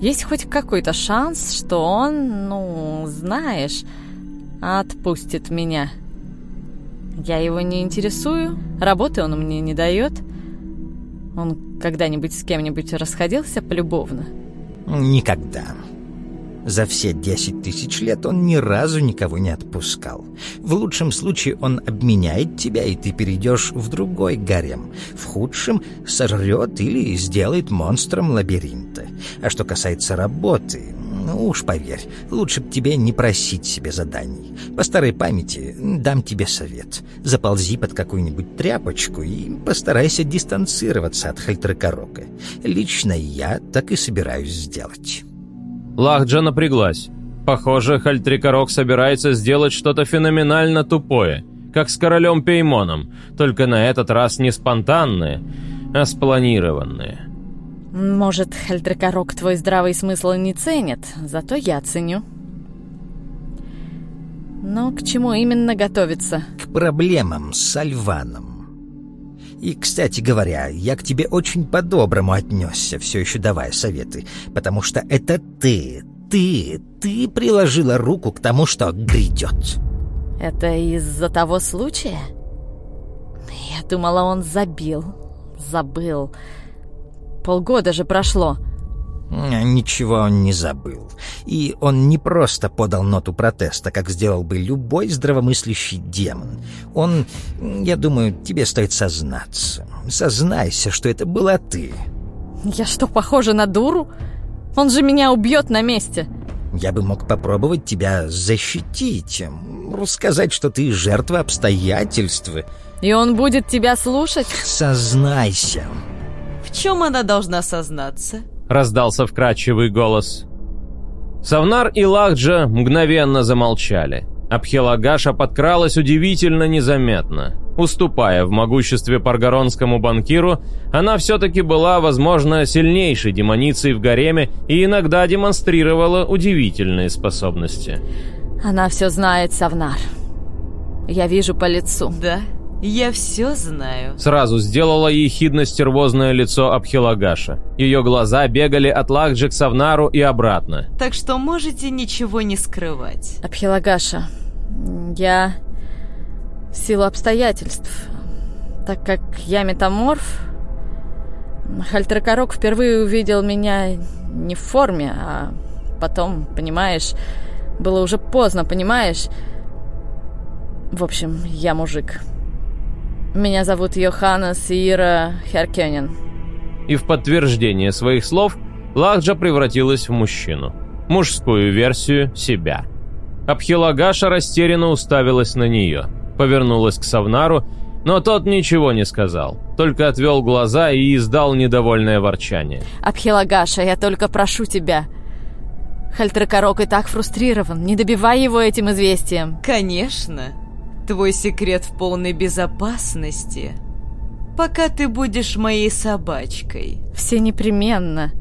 есть хоть какой-то шанс, что он, ну, знаешь, отпустит меня? Я его не интересую, работы он мне не дает. Он когда-нибудь с кем-нибудь расходился полюбовно?
Никогда. За все десять тысяч лет он ни разу никого не отпускал. В лучшем случае он обменяет тебя, и ты перейдешь в другой гарем. В худшем — сожрет или сделает монстром лабиринта. А что касается работы, ну уж поверь, лучше б тебе не просить себе заданий. По старой памяти дам тебе совет. Заползи под какую-нибудь тряпочку и постарайся дистанцироваться от Хальтрекорока. Лично я так и собираюсь сделать.
Лахджа напряглась. Похоже, Хальтрикорок собирается сделать что-то феноменально тупое, как с королем Пеймоном, только на этот раз не спонтанное, а спланированное.
Может, Хальтрикорок твой здравый смысл не ценит, зато я ценю. Но к чему именно готовиться?
К проблемам с Сальваном. И, кстати говоря, я к тебе очень по-доброму отнесся, все еще давая советы, потому что это ты, ты, ты приложила руку к тому, что грядет.
Это из-за того случая? Я думала, он забил, забыл. Полгода же прошло.
Ничего он не забыл. И он не просто подал ноту протеста, как сделал бы любой здравомыслящий демон. Он, я думаю, тебе стоит сознаться. Сознайся, что это была ты.
Я что, похожа на дуру? Он же меня убьет на месте.
Я бы мог попробовать тебя защитить. Рассказать, что ты жертва обстоятельств.
И он будет тебя слушать?
Сознайся.
В чем она должна сознаться?
раздался вкрадчивый голос. Савнар и Лахджа мгновенно замолчали. Абхелагаша подкралась удивительно незаметно. Уступая в могуществе паргаронскому банкиру, она все-таки была, возможно, сильнейшей демоницей в гареме и иногда демонстрировала удивительные способности.
Она все знает, Савнар. Я вижу по лицу.
Да? «Я все знаю».
Сразу сделала ехидно-стервозное лицо Абхилагаша. Ее глаза бегали от Лахджи к Савнару и обратно.
«Так что можете ничего не скрывать».
Абхилагаша, я... В силу обстоятельств. Так как я метаморф... Хальтракорок впервые увидел меня не в форме, а потом, понимаешь... Было уже поздно, понимаешь? В общем, я мужик. Меня зовут Йоханна Сиира Херкенен.
И в подтверждение своих слов Лахджа превратилась в мужчину. Мужскую версию себя. Абхилагаша растерянно уставилась на нее. Повернулась к Савнару, но тот ничего не сказал, только отвел глаза и издал недовольное ворчание.
«Абхилагаша, я только прошу тебя. Хальтракорок и так фрустрирован, не добивай его этим известием».
«Конечно. Твой секрет в полной безопасности, пока ты будешь моей собачкой.
Все непременно.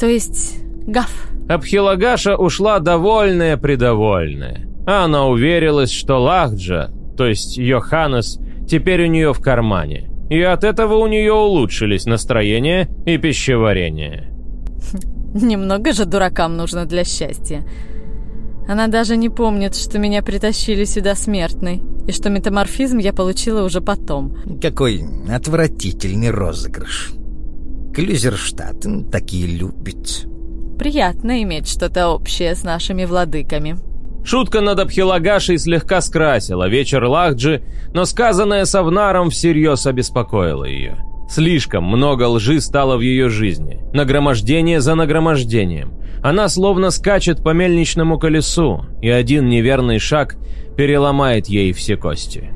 То есть, гав.
Абхилагаша ушла довольная-предовольная. Она уверилась, что Лахджа, то есть Йоханнес, теперь у нее в кармане. И от этого у нее улучшились настроение и пищеварение.
Немного же дуракам нужно для счастья. Она даже не помнит, что меня притащили сюда смертной, и что метаморфизм я получила уже потом.
Какой отвратительный розыгрыш. Клюзерштадт такие любит.
Приятно иметь что-то общее с нашими владыками.
Шутка над Абхилагашей слегка скрасила вечер Лахджи, но сказанное Савнаром всерьез обеспокоило ее. Слишком много лжи стало в ее жизни. Нагромождение за нагромождением. Она словно скачет по мельничному колесу, и один неверный шаг переломает ей все кости.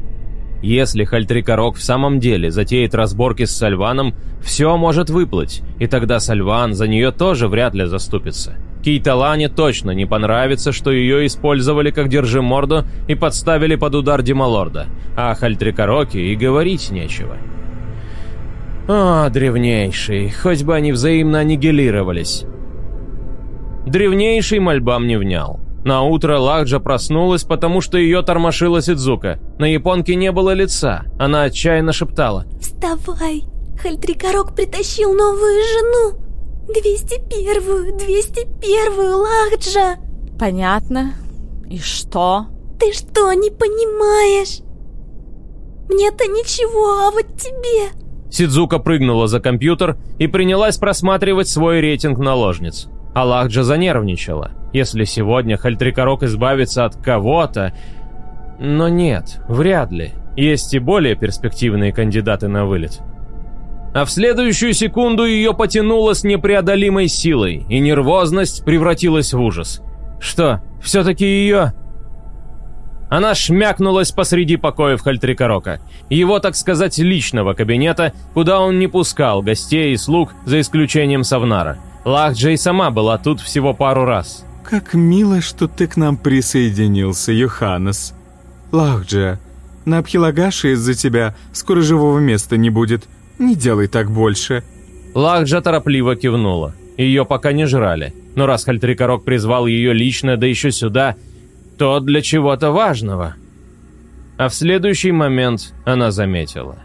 Если Хальтрикорок в самом деле затеет разборки с Сальваном, все может выплыть, и тогда Сальван за нее тоже вряд ли заступится. Кейталане точно не понравится, что ее использовали как держиморду и подставили под удар Дималорда, а о Хальтрикороке и говорить нечего. О, древнейший, хоть бы они взаимно аннигилировались. Древнейший мольбам не внял. На утро Лахджа проснулась, потому что ее тормошила Сидзука. На японке не было лица. Она отчаянно шептала.
Вставай! Хальтрикорок притащил новую жену! 201-ю, 201-ю, Лахджа!
Понятно. И что?
Ты что, не понимаешь? Мне-то ничего, а вот тебе...
Сидзука прыгнула за компьютер и принялась просматривать свой рейтинг наложниц. Аллахджа занервничала. Если сегодня Хальтрикорок избавится от кого-то... Но нет, вряд ли. Есть и более перспективные кандидаты на вылет. А в следующую секунду ее потянуло с непреодолимой силой, и нервозность превратилась в ужас. Что, все-таки ее... Она шмякнулась посреди покоев Хальтрикорока, его, так сказать, личного кабинета, куда он не пускал гостей и слуг, за исключением Савнара. Лахджей сама была тут всего пару раз.
«Как мило, что ты к нам присоединился, Йоханнес. Лахджа, на Абхилагаше из-за тебя скоро живого места не будет. Не делай так больше».
Лахджа торопливо кивнула. Ее пока не жрали. Но раз Хальтрикорок призвал ее лично, да еще сюда, то для чего-то важного. А в следующий момент она заметила.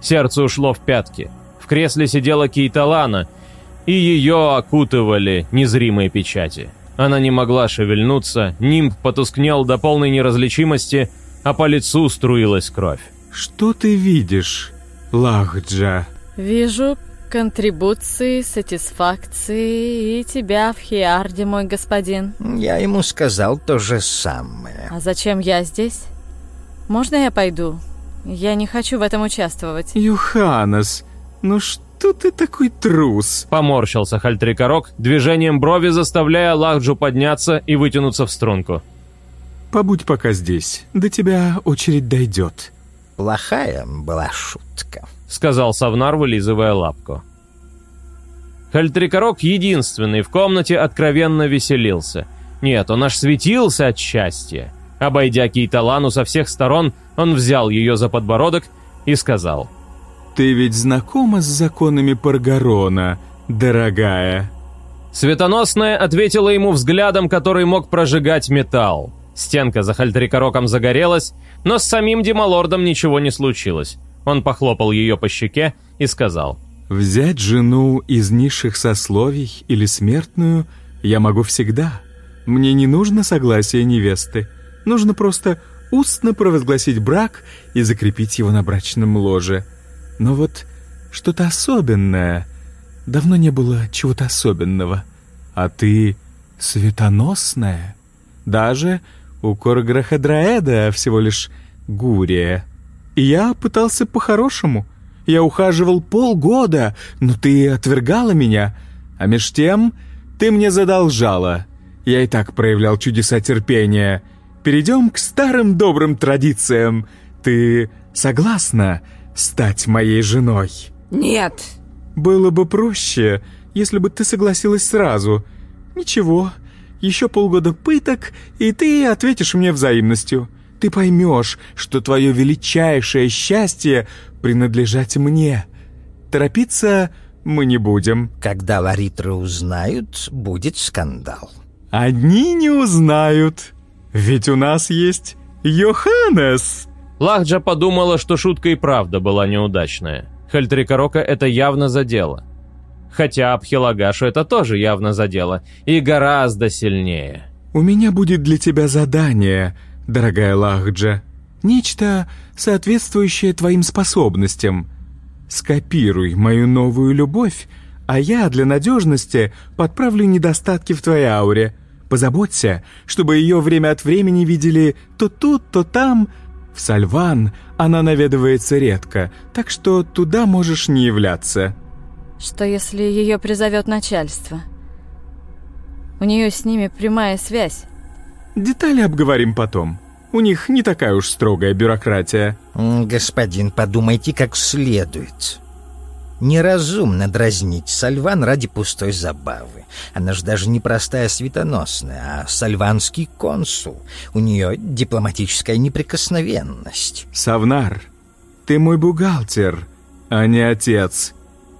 Сердце ушло в пятки. В кресле сидела Кейталана, и ее окутывали незримые печати. Она не могла шевельнуться, нимб потускнел до полной неразличимости, а по лицу струилась кровь.
«Что ты видишь, Лахджа?»
«Вижу контрибуции, сатисфакции и тебя в Хиарде, мой господин».
Я ему сказал то же самое.
«А зачем я здесь? Можно я пойду? Я не хочу в этом участвовать».
«Юханас, ну что ты такой трус?»
Поморщился Хальтрикорок, движением брови заставляя Лахджу подняться и вытянуться в струнку.
«Побудь пока здесь, до тебя очередь дойдет».
Плохая была шутка.
— сказал Савнар, вылизывая лапку. Хальтрикорок единственный в комнате откровенно веселился. Нет, он аж светился от счастья. Обойдя Кейталану со всех сторон, он взял ее за подбородок и сказал.
«Ты ведь знакома с законами Паргарона, дорогая?»
Светоносная ответила ему взглядом, который мог прожигать металл. Стенка за Хальтрикороком загорелась, но с самим Демалордом ничего не случилось. Он похлопал ее по щеке и сказал.
«Взять жену из низших сословий или смертную я могу всегда. Мне не нужно согласие невесты. Нужно просто устно провозгласить брак и закрепить его на брачном ложе. Но вот что-то особенное. Давно не было чего-то особенного. А ты светоносная. Даже у Корграхадраэда всего лишь гурия». И я пытался по-хорошему. Я ухаживал полгода, но ты отвергала меня. А меж тем ты мне задолжала. Я и так проявлял чудеса терпения. Перейдем к старым добрым традициям. Ты согласна стать моей женой?
Нет.
Было бы проще, если бы ты согласилась сразу. Ничего, еще полгода пыток, и ты ответишь мне взаимностью ты поймешь, что твое величайшее счастье принадлежать мне. Торопиться мы не будем.
Когда ларитры узнают, будет скандал.
Одни не узнают, ведь у нас есть Йоханнес.
Лахджа подумала, что шутка и правда была неудачная. Хальтрикорока это явно задело. Хотя Абхилагашу это тоже явно задело, и гораздо сильнее.
«У меня будет для тебя задание», дорогая Лахджа, нечто, соответствующее твоим способностям. Скопируй мою новую любовь, а я для надежности подправлю недостатки в твоей ауре. Позаботься, чтобы ее время от времени видели то тут, то там. В Сальван она наведывается редко, так что туда можешь не являться.
Что если ее призовет начальство? У нее с ними прямая связь.
Детали обговорим потом. У них не такая уж строгая бюрократия.
Господин, подумайте как следует. Неразумно дразнить Сальван ради пустой забавы. Она же даже не простая светоносная, а сальванский консул. У нее дипломатическая неприкосновенность.
Савнар, ты мой бухгалтер. а не отец.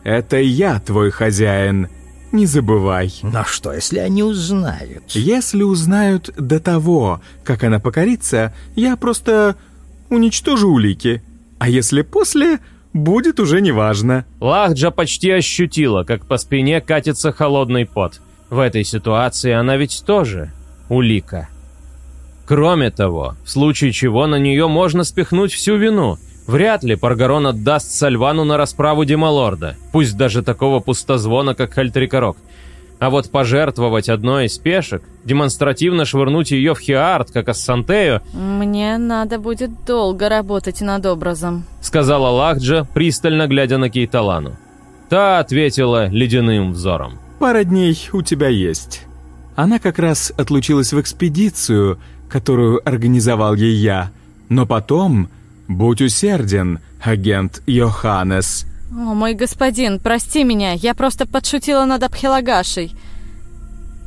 Это я твой хозяин. Не забывай.
Но что, если они узнают?
Если узнают до того, как она покорится, я просто уничтожу улики. А если после, будет уже неважно.
Лахджа почти ощутила, как по спине катится холодный пот. В этой ситуации она ведь тоже улика. Кроме того, в случае чего на нее можно спихнуть всю вину. Вряд ли Паргарон отдаст Сальвану на расправу Демалорда, пусть даже такого пустозвона, как Хальтрикорок. А вот пожертвовать одной из пешек, демонстративно швырнуть ее в Хиарт, как Ассантею,
«Мне надо будет долго работать над образом», —
сказала Лахджа, пристально глядя на Кейталану. Та ответила ледяным взором.
«Пара дней у тебя есть. Она как раз отлучилась в экспедицию, которую организовал ей я. Но потом, будь усерден, агент Йоханнес».
«О, мой господин, прости меня, я просто подшутила над Абхелагашей.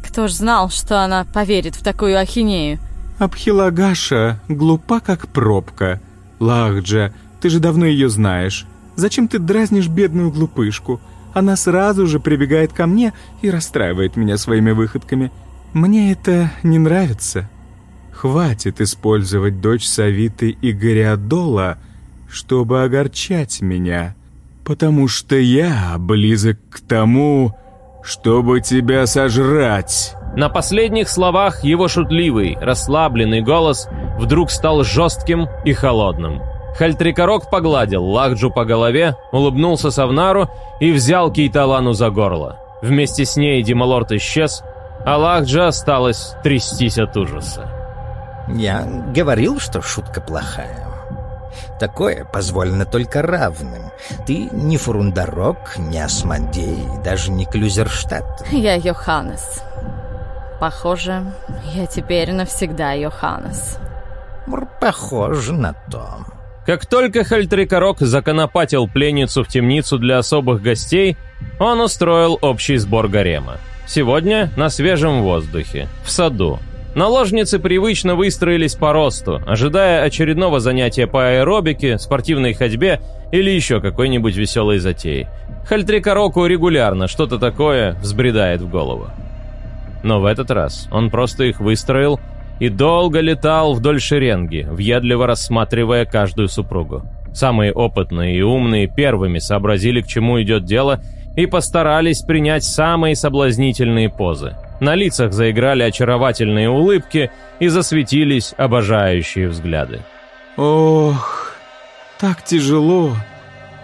Кто ж знал, что она поверит в такую ахинею?»
Абхилагаша глупа, как пробка. Лахджа, ты же давно ее знаешь. Зачем ты дразнишь бедную глупышку? Она сразу же прибегает ко мне и расстраивает меня своими выходками. Мне это не нравится. Хватит использовать дочь Савиты и Гориадола, чтобы огорчать меня, потому что я близок к тому, чтобы тебя сожрать».
На последних словах его шутливый, расслабленный голос вдруг стал жестким и холодным. Хальтрикорок погладил Лахджу по голове, улыбнулся Савнару и взял Кейталану за горло. Вместе с ней Дималорд исчез, а Лахджа осталась трястись от ужаса.
Я говорил, что шутка плохая. Такое позволено только равным. Ты не Фурундарок, не Османдей, даже не Клюзерштадт.
Я Йоханнес. Похоже, я теперь навсегда Йоханнес.
Похоже на то.
Как только Хальтрикорок законопатил пленницу в темницу для особых гостей, он устроил общий сбор гарема. Сегодня на свежем воздухе, в саду. Наложницы привычно выстроились по росту, ожидая очередного занятия по аэробике, спортивной ходьбе или еще какой-нибудь веселой затеи. Хальтрикороку регулярно что-то такое взбредает в голову. Но в этот раз он просто их выстроил и долго летал вдоль шеренги, въедливо рассматривая каждую супругу. Самые опытные и умные первыми сообразили, к чему идет дело, и постарались принять самые соблазнительные позы. На лицах заиграли очаровательные улыбки и засветились обожающие взгляды.
«Ох, так тяжело,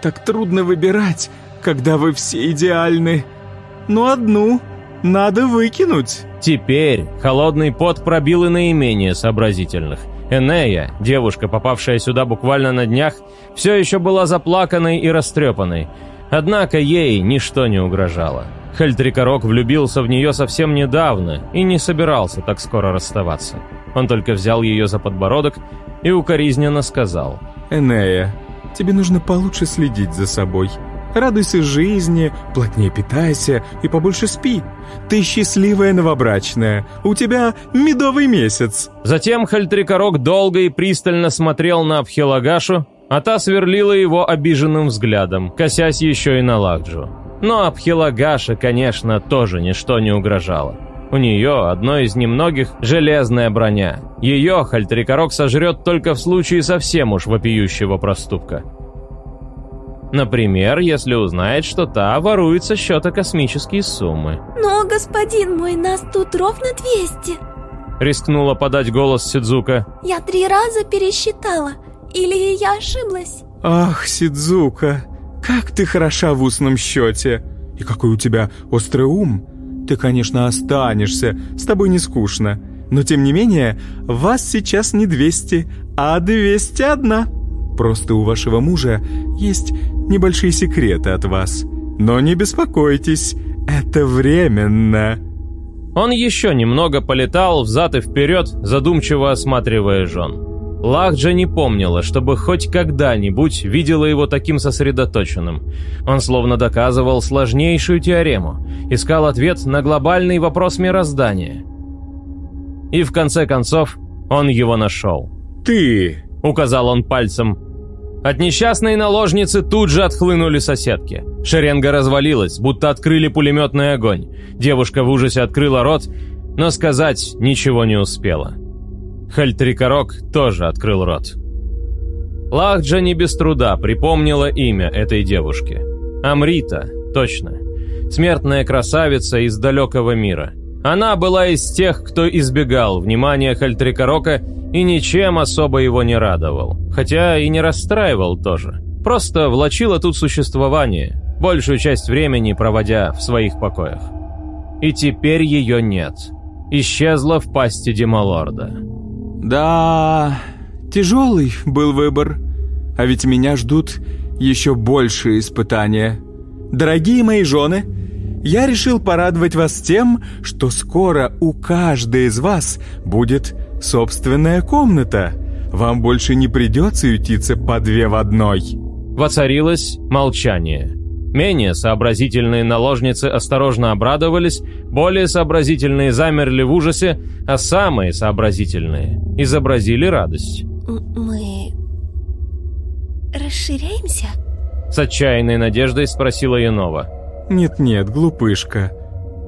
так трудно выбирать, когда вы все идеальны. Но одну надо выкинуть».
Теперь холодный пот пробил и наименее сообразительных. Энея, девушка, попавшая сюда буквально на днях, все еще была заплаканной и растрепанной. Однако ей ничто не угрожало. Хальтрикорок влюбился в нее совсем недавно и не собирался так скоро расставаться. Он только взял ее за подбородок и укоризненно сказал.
«Энея, тебе нужно получше следить за собой. Радуйся жизни, плотнее питайся и побольше спи. Ты счастливая новобрачная, у тебя медовый месяц».
Затем Хальтрикорок долго и пристально смотрел на Абхилагашу, а та сверлила его обиженным взглядом, косясь еще и на Лакджу. Но Абхилагаша, конечно, тоже ничто не угрожало. У нее, одной из немногих, железная броня. Ее Хальтрикорок сожрет только в случае совсем уж вопиющего проступка. Например, если узнает, что та ворует со счета космические суммы.
Но, господин мой, нас тут ровно 200.
Рискнула подать голос Сидзука.
Я три раза пересчитала. Или я ошиблась?
Ах, Сидзука, как ты хороша в устном счете. И какой у тебя острый ум. Ты, конечно, останешься, с тобой не скучно. Но, тем не менее, вас сейчас не 200, а 201. Просто у вашего мужа есть небольшие секреты от вас. Но не беспокойтесь, это временно.
Он еще немного полетал взад и вперед, задумчиво осматривая жен. Лахджа не помнила, чтобы хоть когда-нибудь видела его таким сосредоточенным. Он словно доказывал сложнейшую теорему, искал ответ на глобальный вопрос мироздания. И в конце концов он его нашел.
«Ты!»
— указал он пальцем. От несчастной наложницы тут же отхлынули соседки. Шеренга развалилась, будто открыли пулеметный огонь. Девушка в ужасе открыла рот, но сказать ничего не успела. Хальтрикорок тоже открыл рот. Лахджа не без труда припомнила имя этой девушки. Амрита, точно. Смертная красавица из далекого мира. Она была из тех, кто избегал внимания Хальтрикорока и ничем особо его не радовал. Хотя и не расстраивал тоже. Просто влачила тут существование, большую часть времени проводя в своих покоях. И теперь ее нет. Исчезла в пасти Демалорда.
Да, тяжелый был выбор. А ведь меня ждут еще большие испытания. Дорогие мои жены, я решил порадовать вас тем, что скоро у каждой из вас будет собственная комната. Вам больше не придется ютиться по две в одной.
Воцарилось молчание. Менее сообразительные наложницы осторожно обрадовались, более сообразительные замерли в ужасе, а самые сообразительные изобразили радость.
Мы расширяемся?
С отчаянной надеждой спросила Янова.
Нет-нет, глупышка.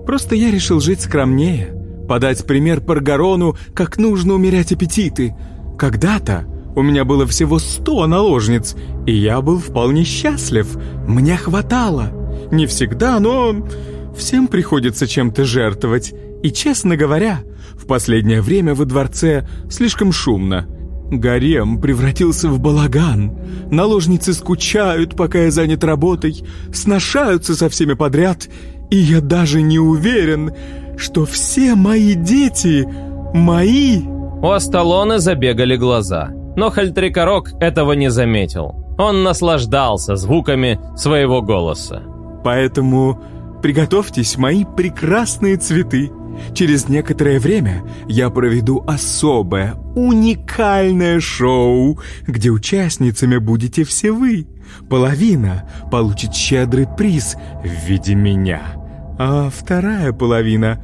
Просто я решил жить скромнее, подать пример Паргарону, как нужно умерять аппетиты. Когда-то у меня было всего сто наложниц, и я был вполне счастлив. Мне хватало. Не всегда, но всем приходится чем-то жертвовать. И, честно говоря, в последнее время во дворце слишком шумно. Гарем превратился в балаган. Наложницы скучают, пока я занят работой, сношаются со всеми подряд, и я даже не уверен, что все мои дети мои.
У Асталоны забегали глаза, но Хальтрикорок этого не заметил. Он наслаждался звуками своего голоса.
Поэтому приготовьтесь, мои прекрасные цветы. Через некоторое время я проведу особое, уникальное шоу, где участницами будете все вы. Половина получит щедрый приз в виде меня, а вторая половина...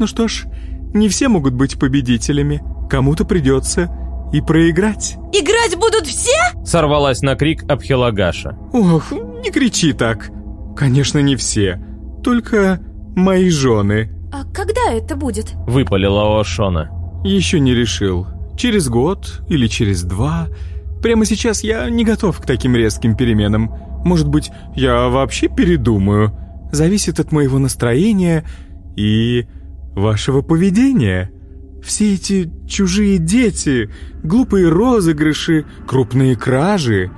Ну что ж, не все могут быть победителями. Кому-то придется и проиграть.
Играть будут все?
Сорвалась на крик Абхилагаша.
Ох, не кричи так. Конечно, не все. Только мои жены.
А когда это будет?
Выпалила Ошона.
Еще не решил. Через год или через два. Прямо сейчас я не готов к таким резким переменам. Может быть, я вообще передумаю. Зависит от моего настроения и вашего поведения. Все эти чужие дети, глупые розыгрыши, крупные кражи.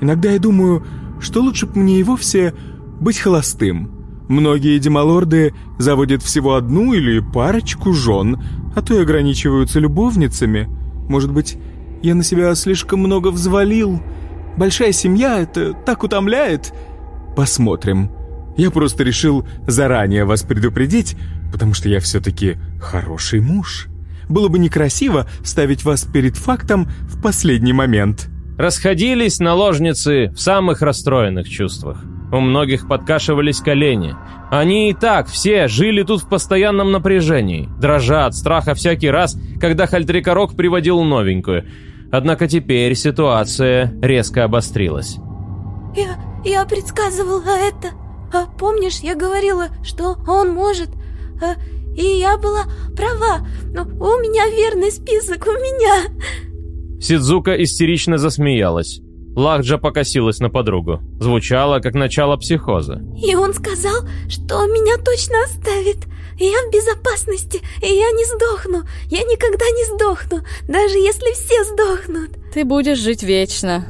Иногда я думаю, что лучше бы мне и вовсе быть холостым. Многие демалорды заводят всего одну или парочку жен, а то и ограничиваются любовницами. Может быть, я на себя слишком много взвалил? Большая семья — это так утомляет. Посмотрим. Я просто решил заранее вас предупредить, потому что я все-таки хороший муж. Было бы некрасиво ставить вас перед фактом в последний момент.
Расходились наложницы в самых расстроенных чувствах. У многих подкашивались колени. Они и так все жили тут в постоянном напряжении, дрожа от страха всякий раз, когда Хальтрикорок приводил новенькую. Однако теперь ситуация резко обострилась.
Я, я предсказывала это. А помнишь, я говорила, что он может. А, и я была права. Но у меня верный список, у меня.
Сидзука истерично засмеялась. Лахджа покосилась на подругу. Звучало, как начало психоза.
И он сказал, что меня точно оставит. Я в безопасности, и я не сдохну. Я никогда не сдохну, даже если все сдохнут.
Ты будешь жить вечно.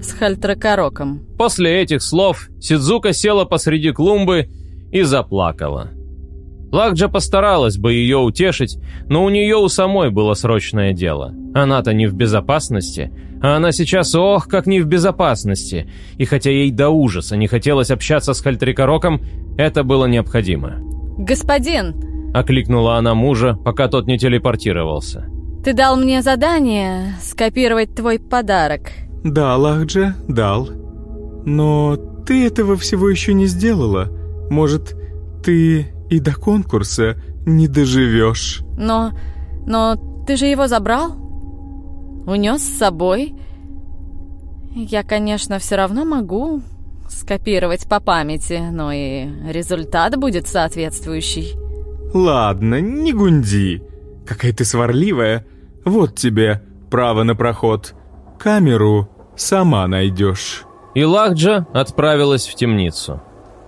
С Хальтракороком.
После этих слов Сидзука села посреди клумбы и заплакала. Лакджа постаралась бы ее утешить, но у нее у самой было срочное дело. Она-то не в безопасности, а она сейчас ох, как не в безопасности. И хотя ей до ужаса не хотелось общаться с Хальтрикороком, это было необходимо.
«Господин!»
– окликнула она мужа, пока тот не телепортировался.
«Ты дал мне задание скопировать твой подарок».
«Да, Лахджа, дал. Но ты этого всего еще не сделала. Может, ты и до конкурса не доживешь».
«Но... но ты же его забрал? Унес с собой? Я, конечно, все равно могу скопировать по памяти, но и результат будет соответствующий.
Ладно, не гунди. Какая ты сварливая. Вот тебе право на проход. Камеру сама найдешь.
И Лахджа отправилась в темницу.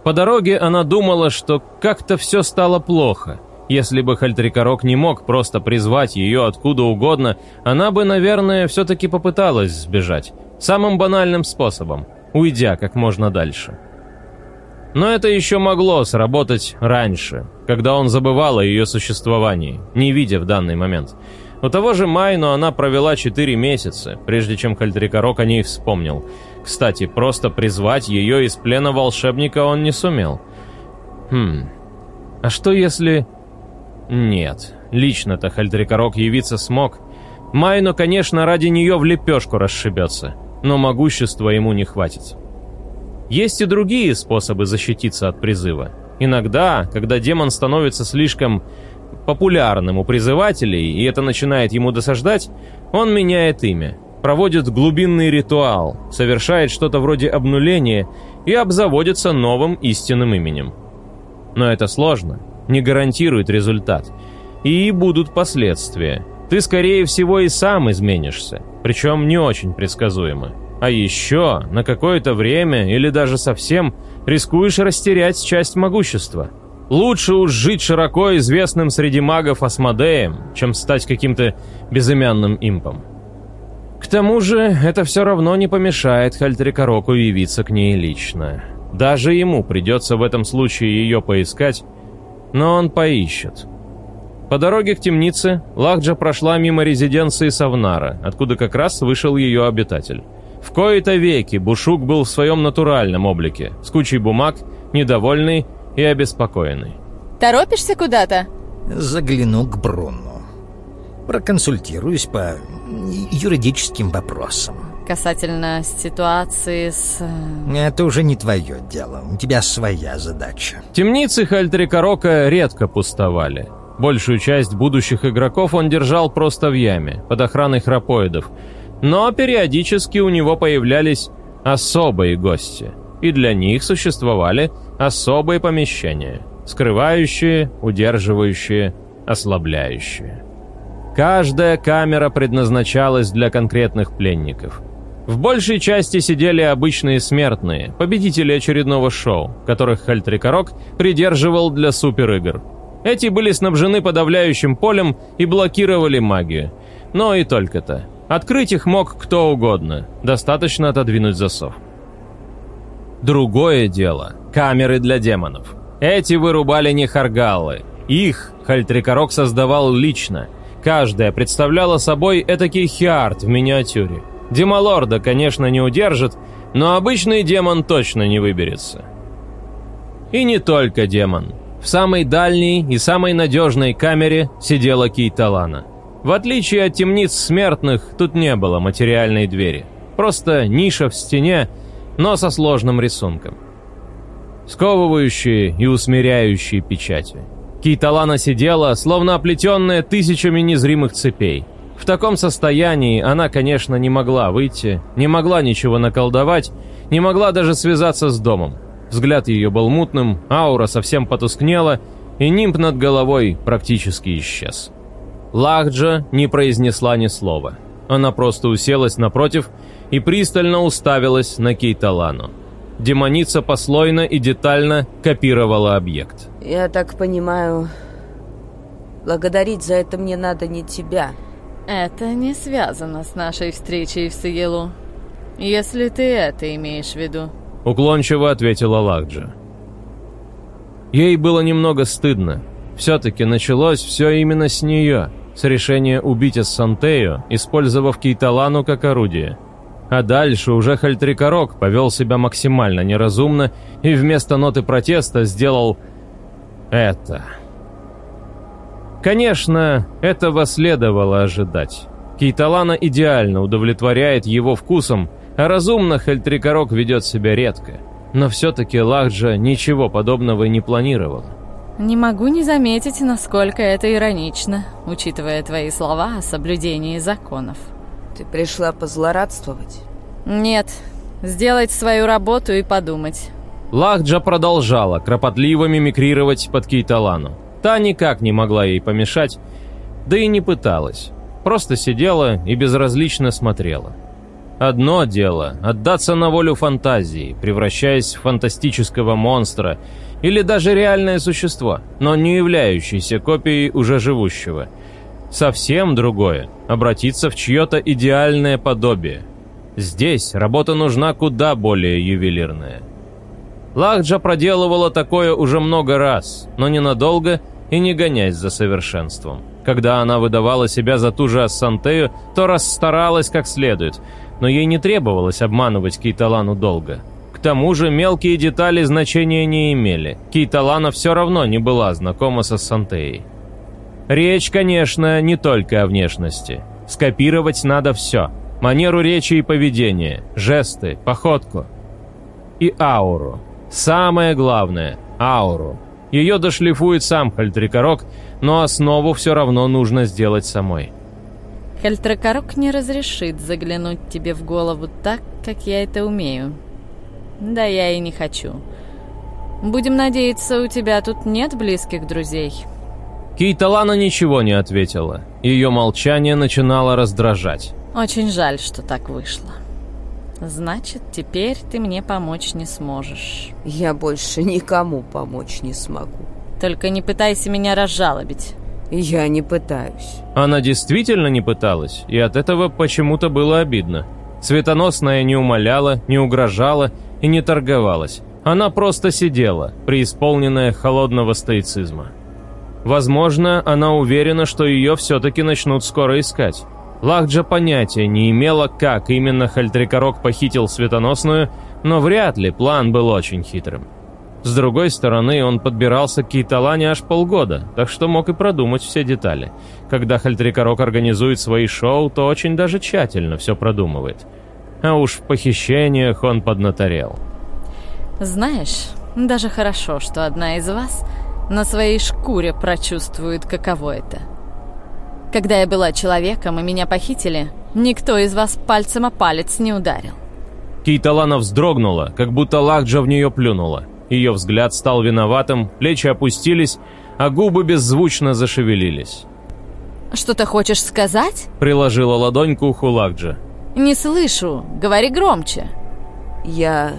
По дороге она думала, что как-то все стало плохо. Если бы Хальтрикорок не мог просто призвать ее откуда угодно, она бы, наверное, все-таки попыталась сбежать. Самым банальным способом, уйдя как можно дальше. Но это еще могло сработать раньше, когда он забывал о ее существовании, не видя в данный момент. У того же Майну она провела 4 месяца, прежде чем Хальтрикорок о ней вспомнил. Кстати, просто призвать ее из плена волшебника он не сумел. Хм, а что если... Нет, лично-то Хальтрикорок явиться смог. Майну, конечно, ради нее в лепешку расшибется, но могущества ему не хватит. Есть и другие способы защититься от призыва. Иногда, когда демон становится слишком популярным у призывателей, и это начинает ему досаждать, он меняет имя, проводит глубинный ритуал, совершает что-то вроде обнуления и обзаводится новым истинным именем. Но это сложно, не гарантирует результат. И будут последствия. Ты, скорее всего, и сам изменишься, причем не очень предсказуемо. А еще на какое-то время или даже совсем рискуешь растерять часть могущества. Лучше уж жить широко известным среди магов Асмодеем, чем стать каким-то безымянным импом. К тому же, это все равно не помешает Хальтрикороку явиться к ней лично. Даже ему придется в этом случае ее поискать, но он поищет. По дороге к темнице Лахджа прошла мимо резиденции Савнара, откуда как раз вышел ее обитатель. В кои-то веки Бушук был в своем натуральном облике, с кучей бумаг, недовольный и обеспокоенный.
Торопишься куда-то?
Загляну к Бруну. Проконсультируюсь по юридическим вопросам.
Касательно ситуации с...
Это уже не твое дело. У тебя своя задача.
Темницы Хальтрикорока редко пустовали. Большую часть будущих игроков он держал просто в яме, под охраной храпоидов. Но периодически у него появлялись особые гости. И для них существовали особые помещения. Скрывающие, удерживающие, ослабляющие. Каждая камера предназначалась для конкретных пленников. В большей части сидели обычные смертные, победители очередного шоу, которых Хальтрикорок придерживал для суперигр. Эти были снабжены подавляющим полем и блокировали магию. Но и только-то. Открыть их мог кто угодно, достаточно отодвинуть засов. Другое дело – камеры для демонов. Эти вырубали не харгаллы. Их Хальтрикорок создавал лично. Каждая представляла собой этакий хиарт в миниатюре. Демолорда, конечно, не удержит, но обычный демон точно не выберется. И не только демон. В самой дальней и самой надежной камере сидела Кейталана. В отличие от темниц смертных, тут не было материальной двери. Просто ниша в стене, но со сложным рисунком. Сковывающие и усмиряющие печати. Кейталана сидела, словно оплетенная тысячами незримых цепей. В таком состоянии она, конечно, не могла выйти, не могла ничего наколдовать, не могла даже связаться с домом. Взгляд ее был мутным, аура совсем потускнела, и нимб над головой практически исчез. Лахджа не произнесла ни слова. Она просто уселась напротив и пристально уставилась на Кейталану. Демоница послойно и детально копировала объект.
Я так понимаю, благодарить за это мне надо не тебя.
Это не связано с нашей встречей в Сиелу. Если ты это имеешь в виду.
Уклончиво ответила Лахджа. Ей было немного стыдно. Все-таки началось все именно с нее, с решения убить Ассантею, использовав Кейталану как орудие. А дальше уже Хальтрикорок повел себя максимально неразумно и вместо ноты протеста сделал это. Конечно, этого следовало ожидать. Кейталана идеально удовлетворяет его вкусом, а разумно Хальтрикорок ведет себя редко. Но все-таки Лахджа ничего подобного не планировал.
Не могу не заметить, насколько это иронично, учитывая твои слова о соблюдении законов.
Ты пришла позлорадствовать?
Нет, сделать свою работу и подумать.
Лахджа продолжала кропотливо мимикрировать под Кейталану. Та никак не могла ей помешать, да и не пыталась. Просто сидела и безразлично смотрела. Одно дело – отдаться на волю фантазии, превращаясь в фантастического монстра или даже реальное существо, но не являющееся копией уже живущего. Совсем другое – обратиться в чье-то идеальное подобие. Здесь работа нужна куда более ювелирная. Лахджа проделывала такое уже много раз, но ненадолго и не гонясь за совершенством. Когда она выдавала себя за ту же Ассантею, то расстаралась как следует – но ей не требовалось обманывать Кейталану долго. К тому же мелкие детали значения не имели. Кейталана все равно не была знакома со Сантеей. Речь, конечно, не только о внешности. Скопировать надо все. Манеру речи и поведения, жесты, походку. И ауру. Самое главное – ауру. Ее дошлифует сам Хальтрикорок, но основу все равно нужно сделать самой.
Хальтракорок не разрешит заглянуть тебе в голову так, как я это умею. Да я и не хочу. Будем надеяться, у тебя тут нет близких друзей.
Кейталана ничего не ответила. Ее молчание начинало раздражать.
Очень жаль, что так вышло. Значит, теперь ты мне помочь не сможешь.
Я больше никому помочь не смогу.
Только не пытайся меня разжалобить.
Я не пытаюсь.
Она действительно не пыталась, и от этого почему-то было обидно. Светоносная не умоляла, не угрожала и не торговалась. Она просто сидела, преисполненная холодного стоицизма. Возможно, она уверена, что ее все-таки начнут скоро искать. Лахджа понятия не имела, как именно Хальтрикорок похитил Светоносную, но вряд ли план был очень хитрым. С другой стороны, он подбирался к Кейталане аж полгода, так что мог и продумать все детали. Когда Хальтрикорок организует свои шоу, то очень даже тщательно все продумывает. А уж в похищениях он поднаторел.
Знаешь, даже хорошо, что одна из вас на своей шкуре прочувствует, каково это. Когда я была человеком и меня похитили, никто из вас пальцем о палец не ударил.
Кейталана вздрогнула, как будто Лахджа в нее плюнула. Ее взгляд стал виноватым, плечи опустились, а губы беззвучно зашевелились.
«Что ты хочешь сказать?»
Приложила ладонь к уху Лакджа.
«Не слышу. Говори громче».
«Я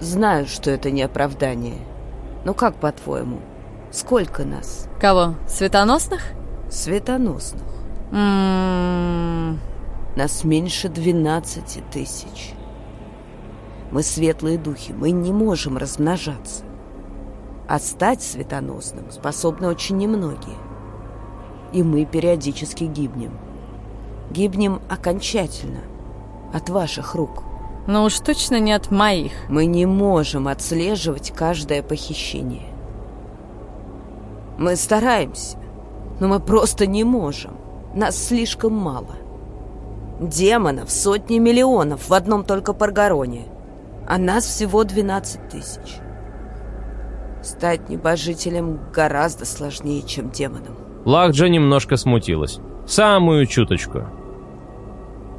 знаю, что это не оправдание. Но как, по-твоему, сколько нас?»
«Кого? Светоносных?»
«Светоносных.
М -м -м.
Нас меньше двенадцати тысяч». Мы светлые духи, мы не можем размножаться. А стать светоносным способны очень немногие. И мы периодически гибнем. Гибнем окончательно. От ваших рук.
Но уж точно не от моих.
Мы не можем отслеживать каждое похищение. Мы стараемся, но мы просто не можем. Нас слишком мало. Демонов сотни миллионов в одном только Паргароне – а нас всего 12 тысяч. Стать небожителем гораздо сложнее, чем демоном.
Лахджа немножко смутилась. Самую чуточку.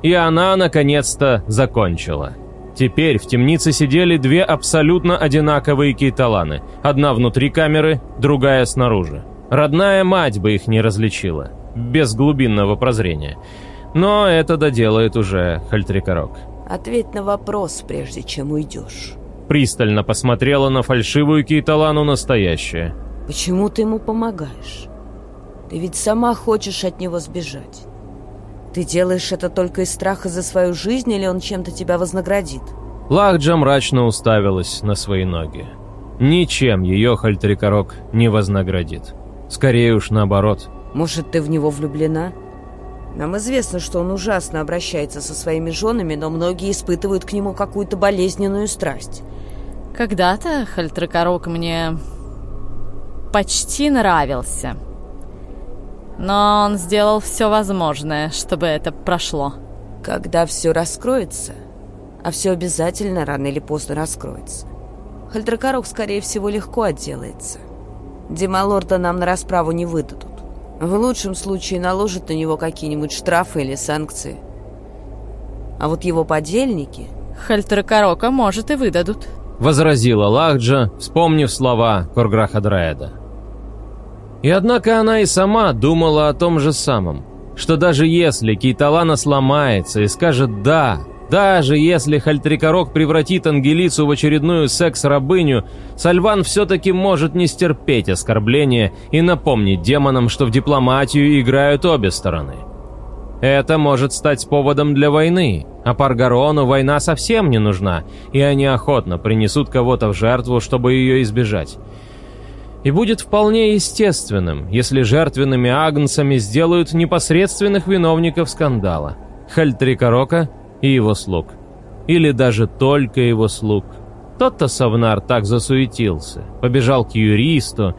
И она, наконец-то, закончила. Теперь в темнице сидели две абсолютно одинаковые кейталаны. Одна внутри камеры, другая снаружи. Родная мать бы их не различила. Без глубинного прозрения. Но это доделает уже Хальтрикорок.
Ответь на вопрос, прежде чем уйдешь.
Пристально посмотрела на фальшивую Кейталану настоящее.
Почему ты ему помогаешь? Ты ведь сама хочешь от него сбежать. Ты делаешь это только из страха за свою жизнь, или он чем-то тебя вознаградит?
Лахджа мрачно уставилась на свои ноги. Ничем ее Хальтрикорок не вознаградит. Скорее уж наоборот.
Может, ты в него влюблена? Нам известно, что он ужасно обращается со своими женами, но многие испытывают к нему какую-то болезненную страсть.
Когда-то Хальтракорок мне почти нравился. Но он сделал все возможное, чтобы это прошло.
Когда все раскроется, а все обязательно рано или поздно раскроется, Хальтракорок, скорее всего, легко отделается. Демалорда нам на расправу не выдадут. В лучшем случае наложат на него какие-нибудь штрафы или санкции. А вот его подельники...
Хальтеркорока, может, и выдадут.
Возразила Лахджа, вспомнив слова Корграха Драэда. И однако она и сама думала о том же самом, что даже если Кейталана сломается и скажет «да», даже если Хальтрикорок превратит Ангелицу в очередную секс-рабыню, Сальван все-таки может не стерпеть оскорбления и напомнить демонам, что в дипломатию играют обе стороны. Это может стать поводом для войны, а Паргарону война совсем не нужна, и они охотно принесут кого-то в жертву, чтобы ее избежать. И будет вполне естественным, если жертвенными агнцами сделают непосредственных виновников скандала – Хальтрикорока – и его слуг. Или даже только его слуг. Тот-то Савнар так засуетился, побежал к юристу.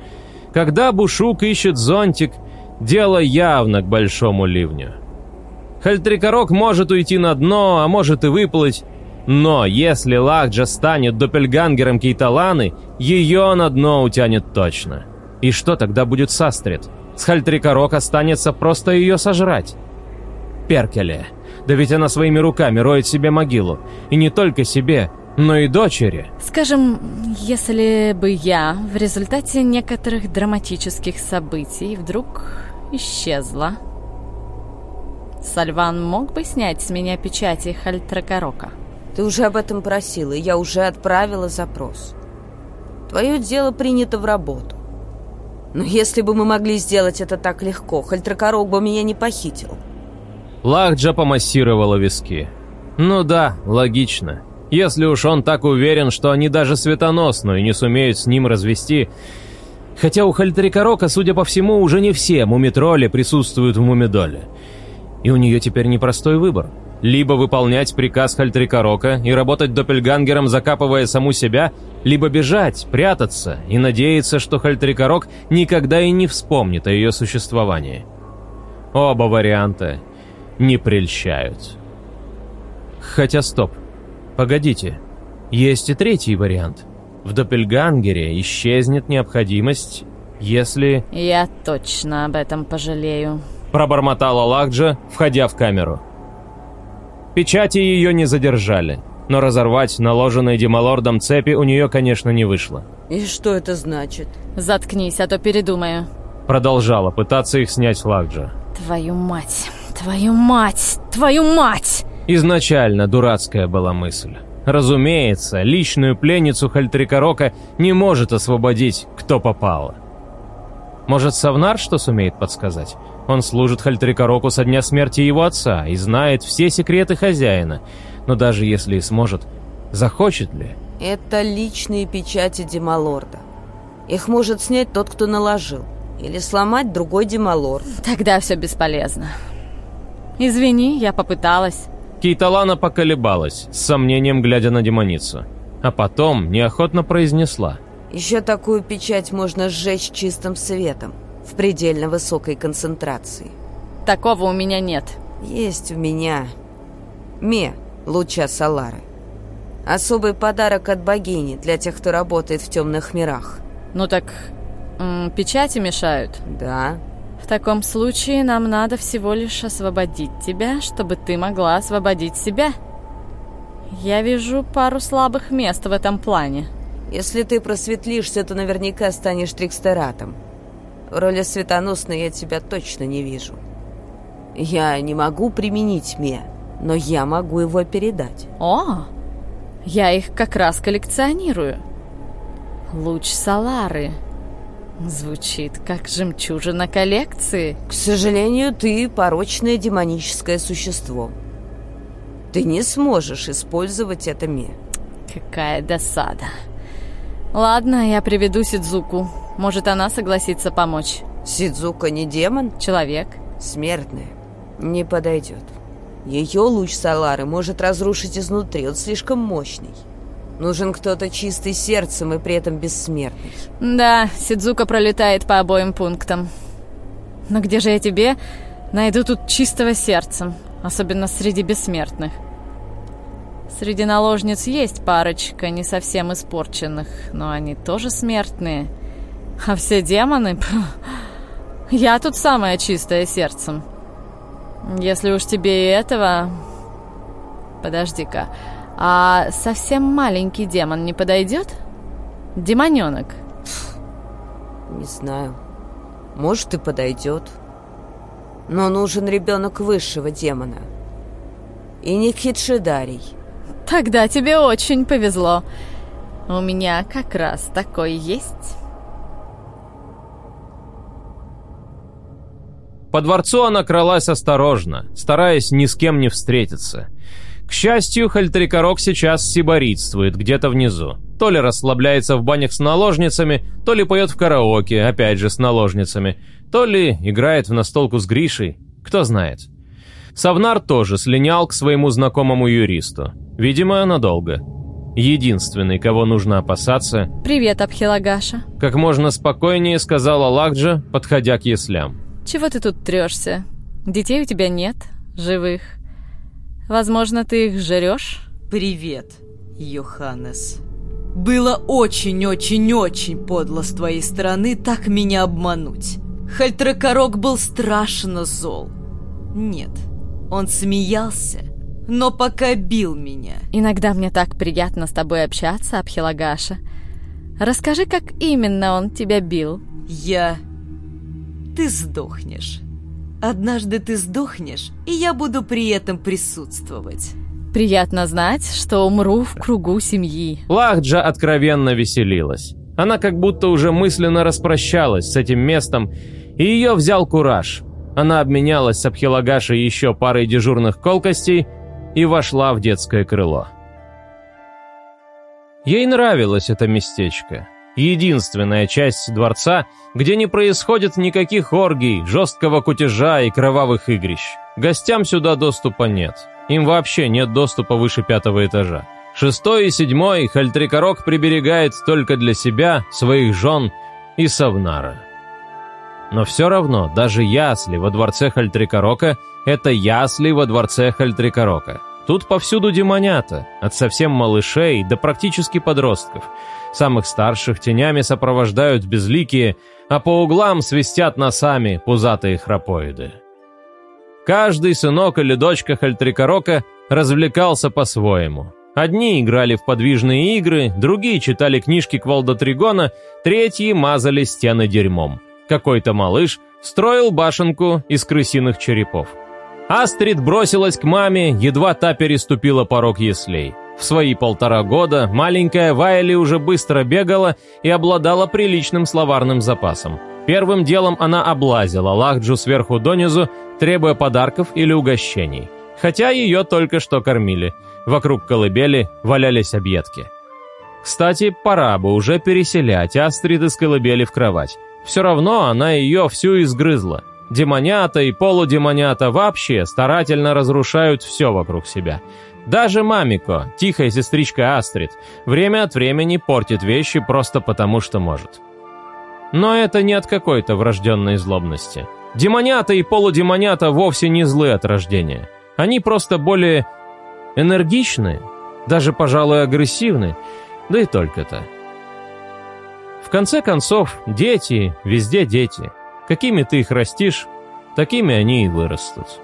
Когда Бушук ищет зонтик, дело явно к большому ливню. Хальтрикорок может уйти на дно, а может и выплыть. Но если Лахджа станет доппельгангером Кейталаны, ее на дно утянет точно. И что тогда будет с Астрид? С Хальтрикорок останется просто ее сожрать. Перкеле. Да ведь она своими руками роет себе могилу. И не только себе, но и дочери.
Скажем, если бы я в результате некоторых драматических событий вдруг исчезла, Сальван мог бы снять с меня печати Хальтракарока?
Ты уже об этом просила, и я уже отправила запрос. Твое дело принято в работу. Но если бы мы могли сделать это так легко, Хальтракорок бы меня не похитил.
Лахджа помассировала виски. Ну да, логично. Если уж он так уверен, что они даже светоносную не сумеют с ним развести... Хотя у Хальтерикорока, судя по всему, уже не все мумитроли присутствуют в мумидоле. И у нее теперь непростой выбор. Либо выполнять приказ Хальтерикорока и работать доппельгангером, закапывая саму себя, либо бежать, прятаться и надеяться, что Хальтерикорок никогда и не вспомнит о ее существовании. Оба варианта не прельщают. Хотя стоп, погодите, есть и третий вариант. В Доппельгангере исчезнет необходимость, если...
Я точно об этом пожалею.
Пробормотала Лакджа, входя в камеру. Печати ее не задержали, но разорвать наложенные Демалордом цепи у нее, конечно, не вышло.
И что это значит?
Заткнись, а то передумаю.
Продолжала пытаться их снять Лакджа.
Твою мать. Твою мать! Твою мать!
Изначально дурацкая была мысль. Разумеется, личную пленницу Хальтрикорока не может освободить, кто попало. Может, Савнар что сумеет подсказать? Он служит Хальтрикороку со дня смерти его отца и знает все секреты хозяина. Но даже если и сможет, захочет ли?
Это личные печати Демалорда. Их может снять тот, кто наложил. Или сломать другой Демалорд.
Тогда все бесполезно. «Извини, я попыталась».
Кейталана поколебалась, с сомнением глядя на демоницу. А потом неохотно произнесла.
«Еще такую печать можно сжечь чистым светом, в предельно высокой концентрации».
«Такого у меня нет».
«Есть у меня. Ме, луча Салары. Особый подарок от богини для тех, кто работает в темных мирах».
«Ну так, печати мешают?»
«Да,
в таком случае нам надо всего лишь освободить тебя, чтобы ты могла освободить себя. Я вижу пару слабых мест в этом плане.
Если ты просветлишься, то наверняка станешь трикстератом. В роли светоносной я тебя точно не вижу. Я не могу применить Ме, но я могу его передать.
О, я их как раз коллекционирую. Луч Салары. Звучит как жемчужина коллекции.
К сожалению, ты порочное демоническое существо. Ты не сможешь использовать это ме.
Какая досада. Ладно, я приведу Сидзуку. Может, она согласится помочь.
Сидзука не демон?
Человек.
Смертная. Не подойдет. Ее луч Салары может разрушить изнутри, он слишком мощный. Нужен кто-то чистый сердцем и при этом бессмертный.
Да, Сидзука пролетает по обоим пунктам. Но где же я тебе найду тут чистого сердцем, особенно среди бессмертных? Среди наложниц есть парочка не совсем испорченных, но они тоже смертные. А все демоны... Я тут самое чистое сердцем. Если уж тебе и этого... Подожди-ка, а совсем маленький демон не подойдет? Демоненок.
Не знаю. Может, и подойдет. Но нужен ребенок высшего демона. И не Кхидшидарий.
Тогда тебе очень повезло. У меня как раз такой есть.
По дворцу она кралась осторожно, стараясь ни с кем не встретиться. К счастью, Хальтрикорок сейчас сиборитствует где-то внизу. То ли расслабляется в банях с наложницами, то ли поет в караоке, опять же с наложницами, то ли играет в настолку с Гришей, кто знает. Савнар тоже слинял к своему знакомому юристу. Видимо, надолго. Единственный, кого нужно опасаться...
«Привет, Абхилагаша».
Как можно спокойнее сказала Лакджа, подходя к яслям.
«Чего ты тут трешься? Детей у тебя нет, живых. Возможно, ты их жрешь?»
«Привет, Йоханнес. Было очень-очень-очень подло с твоей стороны так меня обмануть. Хальтракорок был страшно зол. Нет, он смеялся, но пока бил меня.
Иногда мне так приятно с тобой общаться, Абхилагаша. Расскажи, как именно он тебя бил.
Я... Ты сдохнешь. Однажды ты сдохнешь, и я буду при этом присутствовать.
Приятно знать, что умру в кругу семьи.
Лахджа откровенно веселилась. Она как будто уже мысленно распрощалась с этим местом, и ее взял кураж. Она обменялась с Абхилагашей еще парой дежурных колкостей и вошла в детское крыло. Ей нравилось это местечко. Единственная часть дворца, где не происходит никаких оргий, жесткого кутежа и кровавых игрищ. Гостям сюда доступа нет. Им вообще нет доступа выше пятого этажа. Шестой и седьмой Хальтрикорок приберегает только для себя, своих жен и Савнара. Но все равно, даже ясли во дворце Хальтрикорока – это ясли во дворце Хальтрикорока. Тут повсюду демонята, от совсем малышей до практически подростков. Самых старших тенями сопровождают безликие, а по углам свистят носами пузатые храпоиды. Каждый сынок или дочка Хальтрикорока развлекался по-своему. Одни играли в подвижные игры, другие читали книжки Квалда Тригона, третьи мазали стены дерьмом – какой-то малыш строил башенку из крысиных черепов. Астрид бросилась к маме, едва та переступила порог яслей. В свои полтора года маленькая Вайли уже быстро бегала и обладала приличным словарным запасом. Первым делом она облазила Лахджу сверху донизу, требуя подарков или угощений. Хотя ее только что кормили. Вокруг колыбели валялись объедки. Кстати, пора бы уже переселять Астрид из колыбели в кровать. Все равно она ее всю изгрызла. Демонята и полудемонята вообще старательно разрушают все вокруг себя. Даже Мамико, тихая сестричка Астрид, время от времени портит вещи просто потому, что может. Но это не от какой-то врожденной злобности. Демонята и полудемонята вовсе не злы от рождения. Они просто более энергичны, даже, пожалуй, агрессивны, да и только-то конце концов, дети, везде дети. Какими ты их растишь, такими они и вырастут.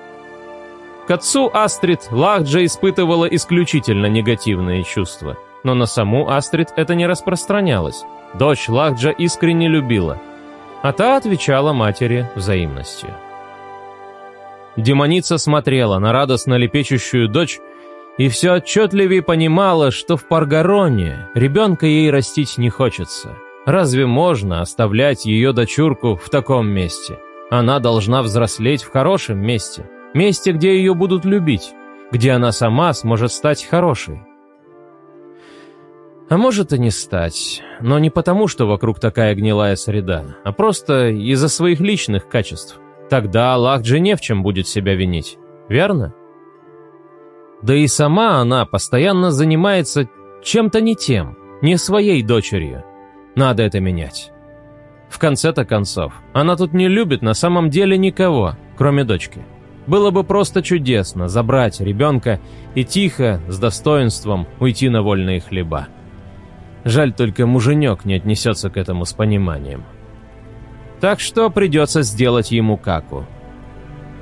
К отцу Астрид Лахджа испытывала исключительно негативные чувства. Но на саму Астрид это не распространялось. Дочь Лахджа искренне любила, а та отвечала матери взаимностью. Демоница смотрела на радостно лепечущую дочь и все отчетливее понимала, что в Паргароне ребенка ей растить не хочется – Разве можно оставлять ее дочурку в таком месте? Она должна взрослеть в хорошем месте. Месте, где ее будут любить. Где она сама сможет стать хорошей. А может и не стать. Но не потому, что вокруг такая гнилая среда, а просто из-за своих личных качеств. Тогда же не в чем будет себя винить. Верно? Да и сама она постоянно занимается чем-то не тем, не своей дочерью. Надо это менять. В конце-то концов, она тут не любит на самом деле никого, кроме дочки. Было бы просто чудесно забрать ребенка и тихо, с достоинством, уйти на вольные хлеба. Жаль только муженек не отнесется к этому с пониманием. Так что придется сделать ему каку.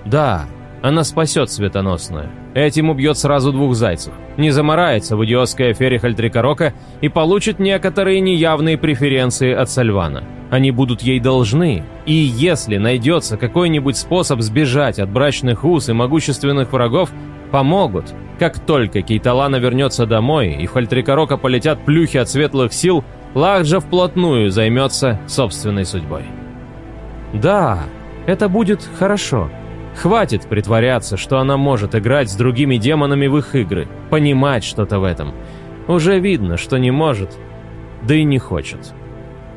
Да, Она спасет Светоносную. Этим убьет сразу двух зайцев. Не замарается в идиотской афере Хальтрикорока и получит некоторые неявные преференции от Сальвана. Они будут ей должны. И если найдется какой-нибудь способ сбежать от брачных уз и могущественных врагов, помогут. Как только Кейталана вернется домой и в Хальтрикорока полетят плюхи от светлых сил, Лахджа вплотную займется собственной судьбой. Да, это будет хорошо. Хватит притворяться, что она может играть с другими демонами в их игры, понимать что-то в этом. Уже видно, что не может, да и не хочет.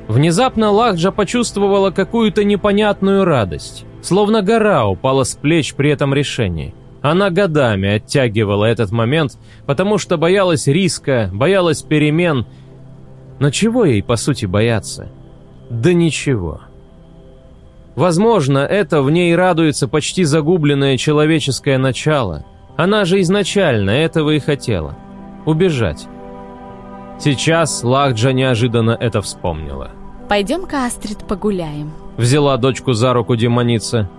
Внезапно Лахджа почувствовала какую-то непонятную радость, словно гора упала с плеч при этом решении. Она годами оттягивала этот момент, потому что боялась риска, боялась перемен. Но чего ей, по сути, бояться? Да ничего. Возможно, это в ней радуется почти загубленное человеческое начало. Она же изначально этого и хотела. Убежать. Сейчас Лахджа неожиданно это вспомнила.
«Пойдем-ка, Астрид, погуляем», —
взяла дочку за руку демоница.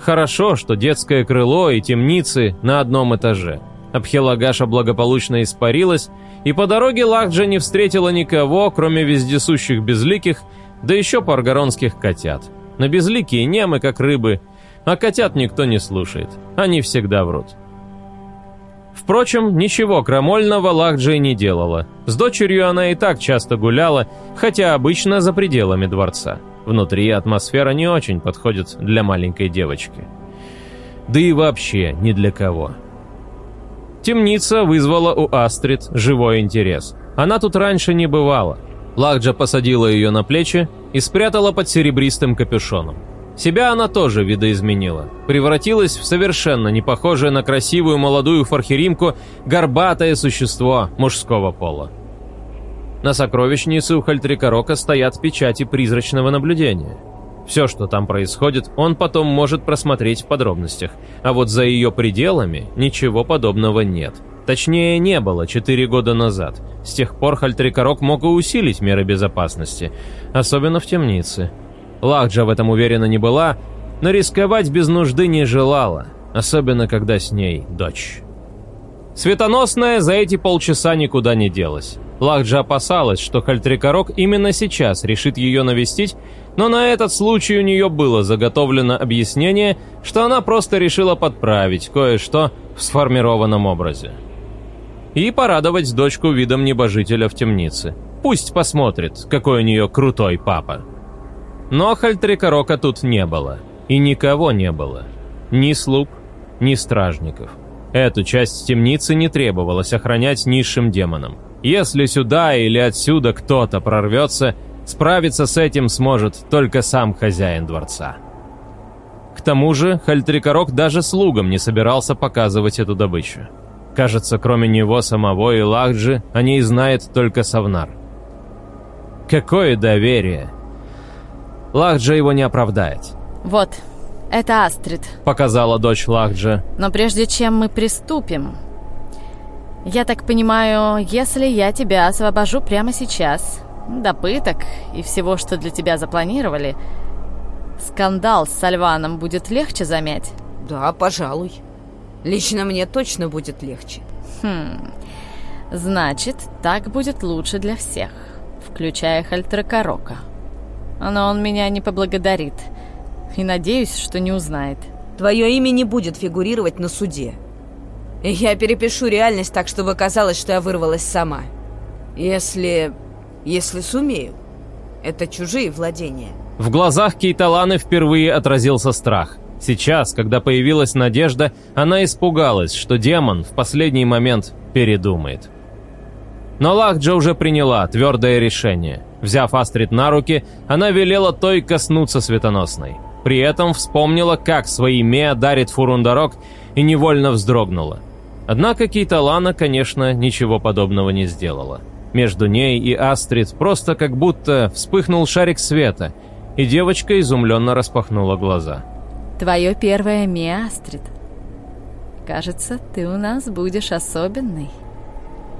Хорошо, что детское крыло и темницы на одном этаже. Абхелагаша благополучно испарилась, и по дороге Лахджа не встретила никого, кроме вездесущих безликих да еще паргоронских котят. На безликие немы, как рыбы, а котят никто не слушает. Они всегда врут. Впрочем, ничего крамольного Лахджей не делала. С дочерью она и так часто гуляла, хотя обычно за пределами дворца. Внутри атмосфера не очень подходит для маленькой девочки. Да и вообще ни для кого. Темница вызвала у Астрид живой интерес. Она тут раньше не бывала. Лахджа посадила ее на плечи и спрятала под серебристым капюшоном. Себя она тоже видоизменила. Превратилась в совершенно не похожее на красивую молодую фархеримку горбатое существо мужского пола. На сокровищнице у Хальтрикорока стоят печати призрачного наблюдения. Все, что там происходит, он потом может просмотреть в подробностях, а вот за ее пределами ничего подобного нет – Точнее, не было 4 года назад. С тех пор Хальтрикорок мог и усилить меры безопасности, особенно в темнице. Лахджа в этом уверена не была, но рисковать без нужды не желала, особенно когда с ней дочь. Светоносная за эти полчаса никуда не делась. Лахджа опасалась, что Хальтрикорок именно сейчас решит ее навестить, но на этот случай у нее было заготовлено объяснение, что она просто решила подправить кое-что в сформированном образе и порадовать дочку видом небожителя в темнице. Пусть посмотрит, какой у нее крутой папа. Но Хальтрикорока тут не было. И никого не было. Ни слуг, ни стражников. Эту часть темницы не требовалось охранять низшим демонам. Если сюда или отсюда кто-то прорвется, справиться с этим сможет только сам хозяин дворца. К тому же Хальтрикорок даже слугам не собирался показывать эту добычу. Кажется, кроме него самого и Лахджи, о ней знает только Савнар. Какое доверие! Лахджа его не оправдает.
«Вот, это Астрид», —
показала дочь Лахджа.
«Но прежде чем мы приступим, я так понимаю, если я тебя освобожу прямо сейчас, до пыток и всего, что для тебя запланировали, скандал с Сальваном будет легче замять?»
«Да, пожалуй». Лично мне точно будет легче.
Хм, значит, так будет лучше для всех, включая Хальтракорока. Но он меня не поблагодарит. И надеюсь, что не узнает.
Твое имя не будет фигурировать на суде. И я перепишу реальность так, чтобы казалось, что я вырвалась сама. Если... если сумею. Это чужие владения.
В глазах Кейталаны впервые отразился страх – Сейчас, когда появилась надежда, она испугалась, что демон в последний момент передумает. Но Лахджа уже приняла твердое решение. Взяв Астрид на руки, она велела той коснуться светоносной. При этом вспомнила, как свои Меа дарит Фурундарок и невольно вздрогнула. Однако Кейталана, конечно, ничего подобного не сделала. Между ней и Астрид просто как будто вспыхнул шарик света, и девочка изумленно распахнула глаза.
Твое первое Миастрид. Кажется, ты у нас будешь особенный.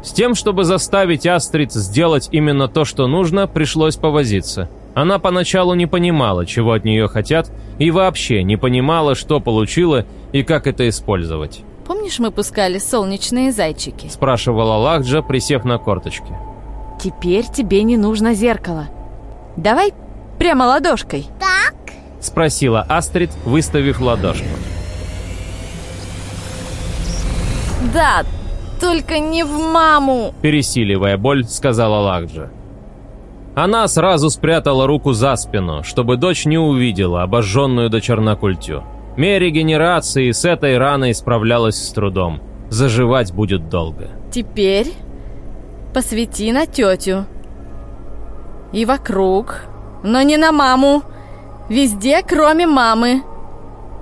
С тем, чтобы заставить Астрид сделать именно то, что нужно, пришлось повозиться. Она поначалу не понимала, чего от нее хотят, и вообще не понимала, что получила и как это использовать.
Помнишь, мы пускали солнечные зайчики?
Спрашивала Лахджа, присев на корточки.
Теперь тебе не нужно зеркало. Давай прямо ладошкой.
Так?
Спросила Астрид, выставив ладошку.
Да, только не в маму.
Пересиливая боль, сказала Лахджа. Она сразу спрятала руку за спину, чтобы дочь не увидела обожженную до чернокультю. Мер регенерации с этой раной справлялась с трудом. Заживать будет долго.
Теперь посвети на тетю. И вокруг, но не на маму. Везде, кроме мамы.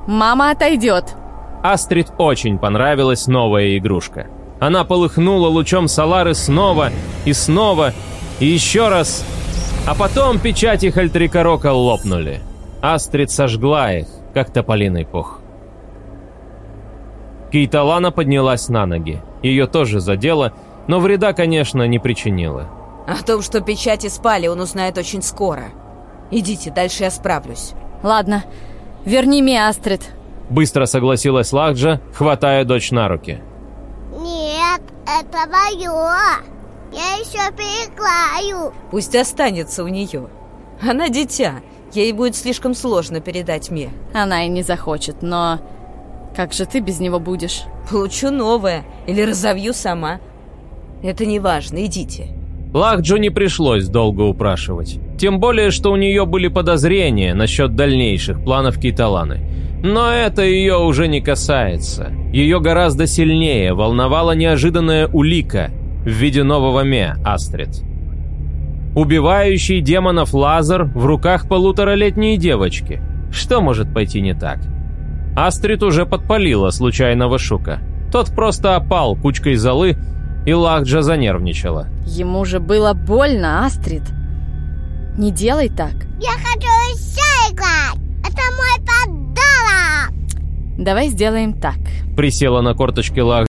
Мама отойдет.
Астрид очень понравилась новая игрушка. Она полыхнула лучом Салары снова и снова, и еще раз. А потом печати Хальтрикорока лопнули. Астрид сожгла их, как тополиный пух. Кейталана поднялась на ноги. Ее тоже задело, но вреда, конечно, не причинила.
О том, что печати спали, он узнает очень скоро. Идите, дальше я справлюсь.
Ладно, верни мне Астрид.
Быстро согласилась Лахджа, хватая дочь на руки.
Нет, это мое. Я еще переклаю.
Пусть останется у нее. Она дитя. Ей будет слишком сложно передать мне.
Она и не захочет, но... Как же ты без него будешь?
Получу новое. Или разовью сама. Это не важно, идите.
Лахджу не пришлось долго упрашивать. Тем более, что у нее были подозрения насчет дальнейших планов Кейталаны. Но это ее уже не касается. Ее гораздо сильнее волновала неожиданная улика в виде нового Ме, Астрид. Убивающий демонов лазер в руках полуторалетней девочки. Что может пойти не так? Астрид уже подпалила случайного шука. Тот просто опал кучкой золы, и Лахджа занервничала.
Ему же было больно, Астрид. Не делай так.
Я хочу еще играть. Это мой подарок.
Давай сделаем так.
Присела на корточки Лах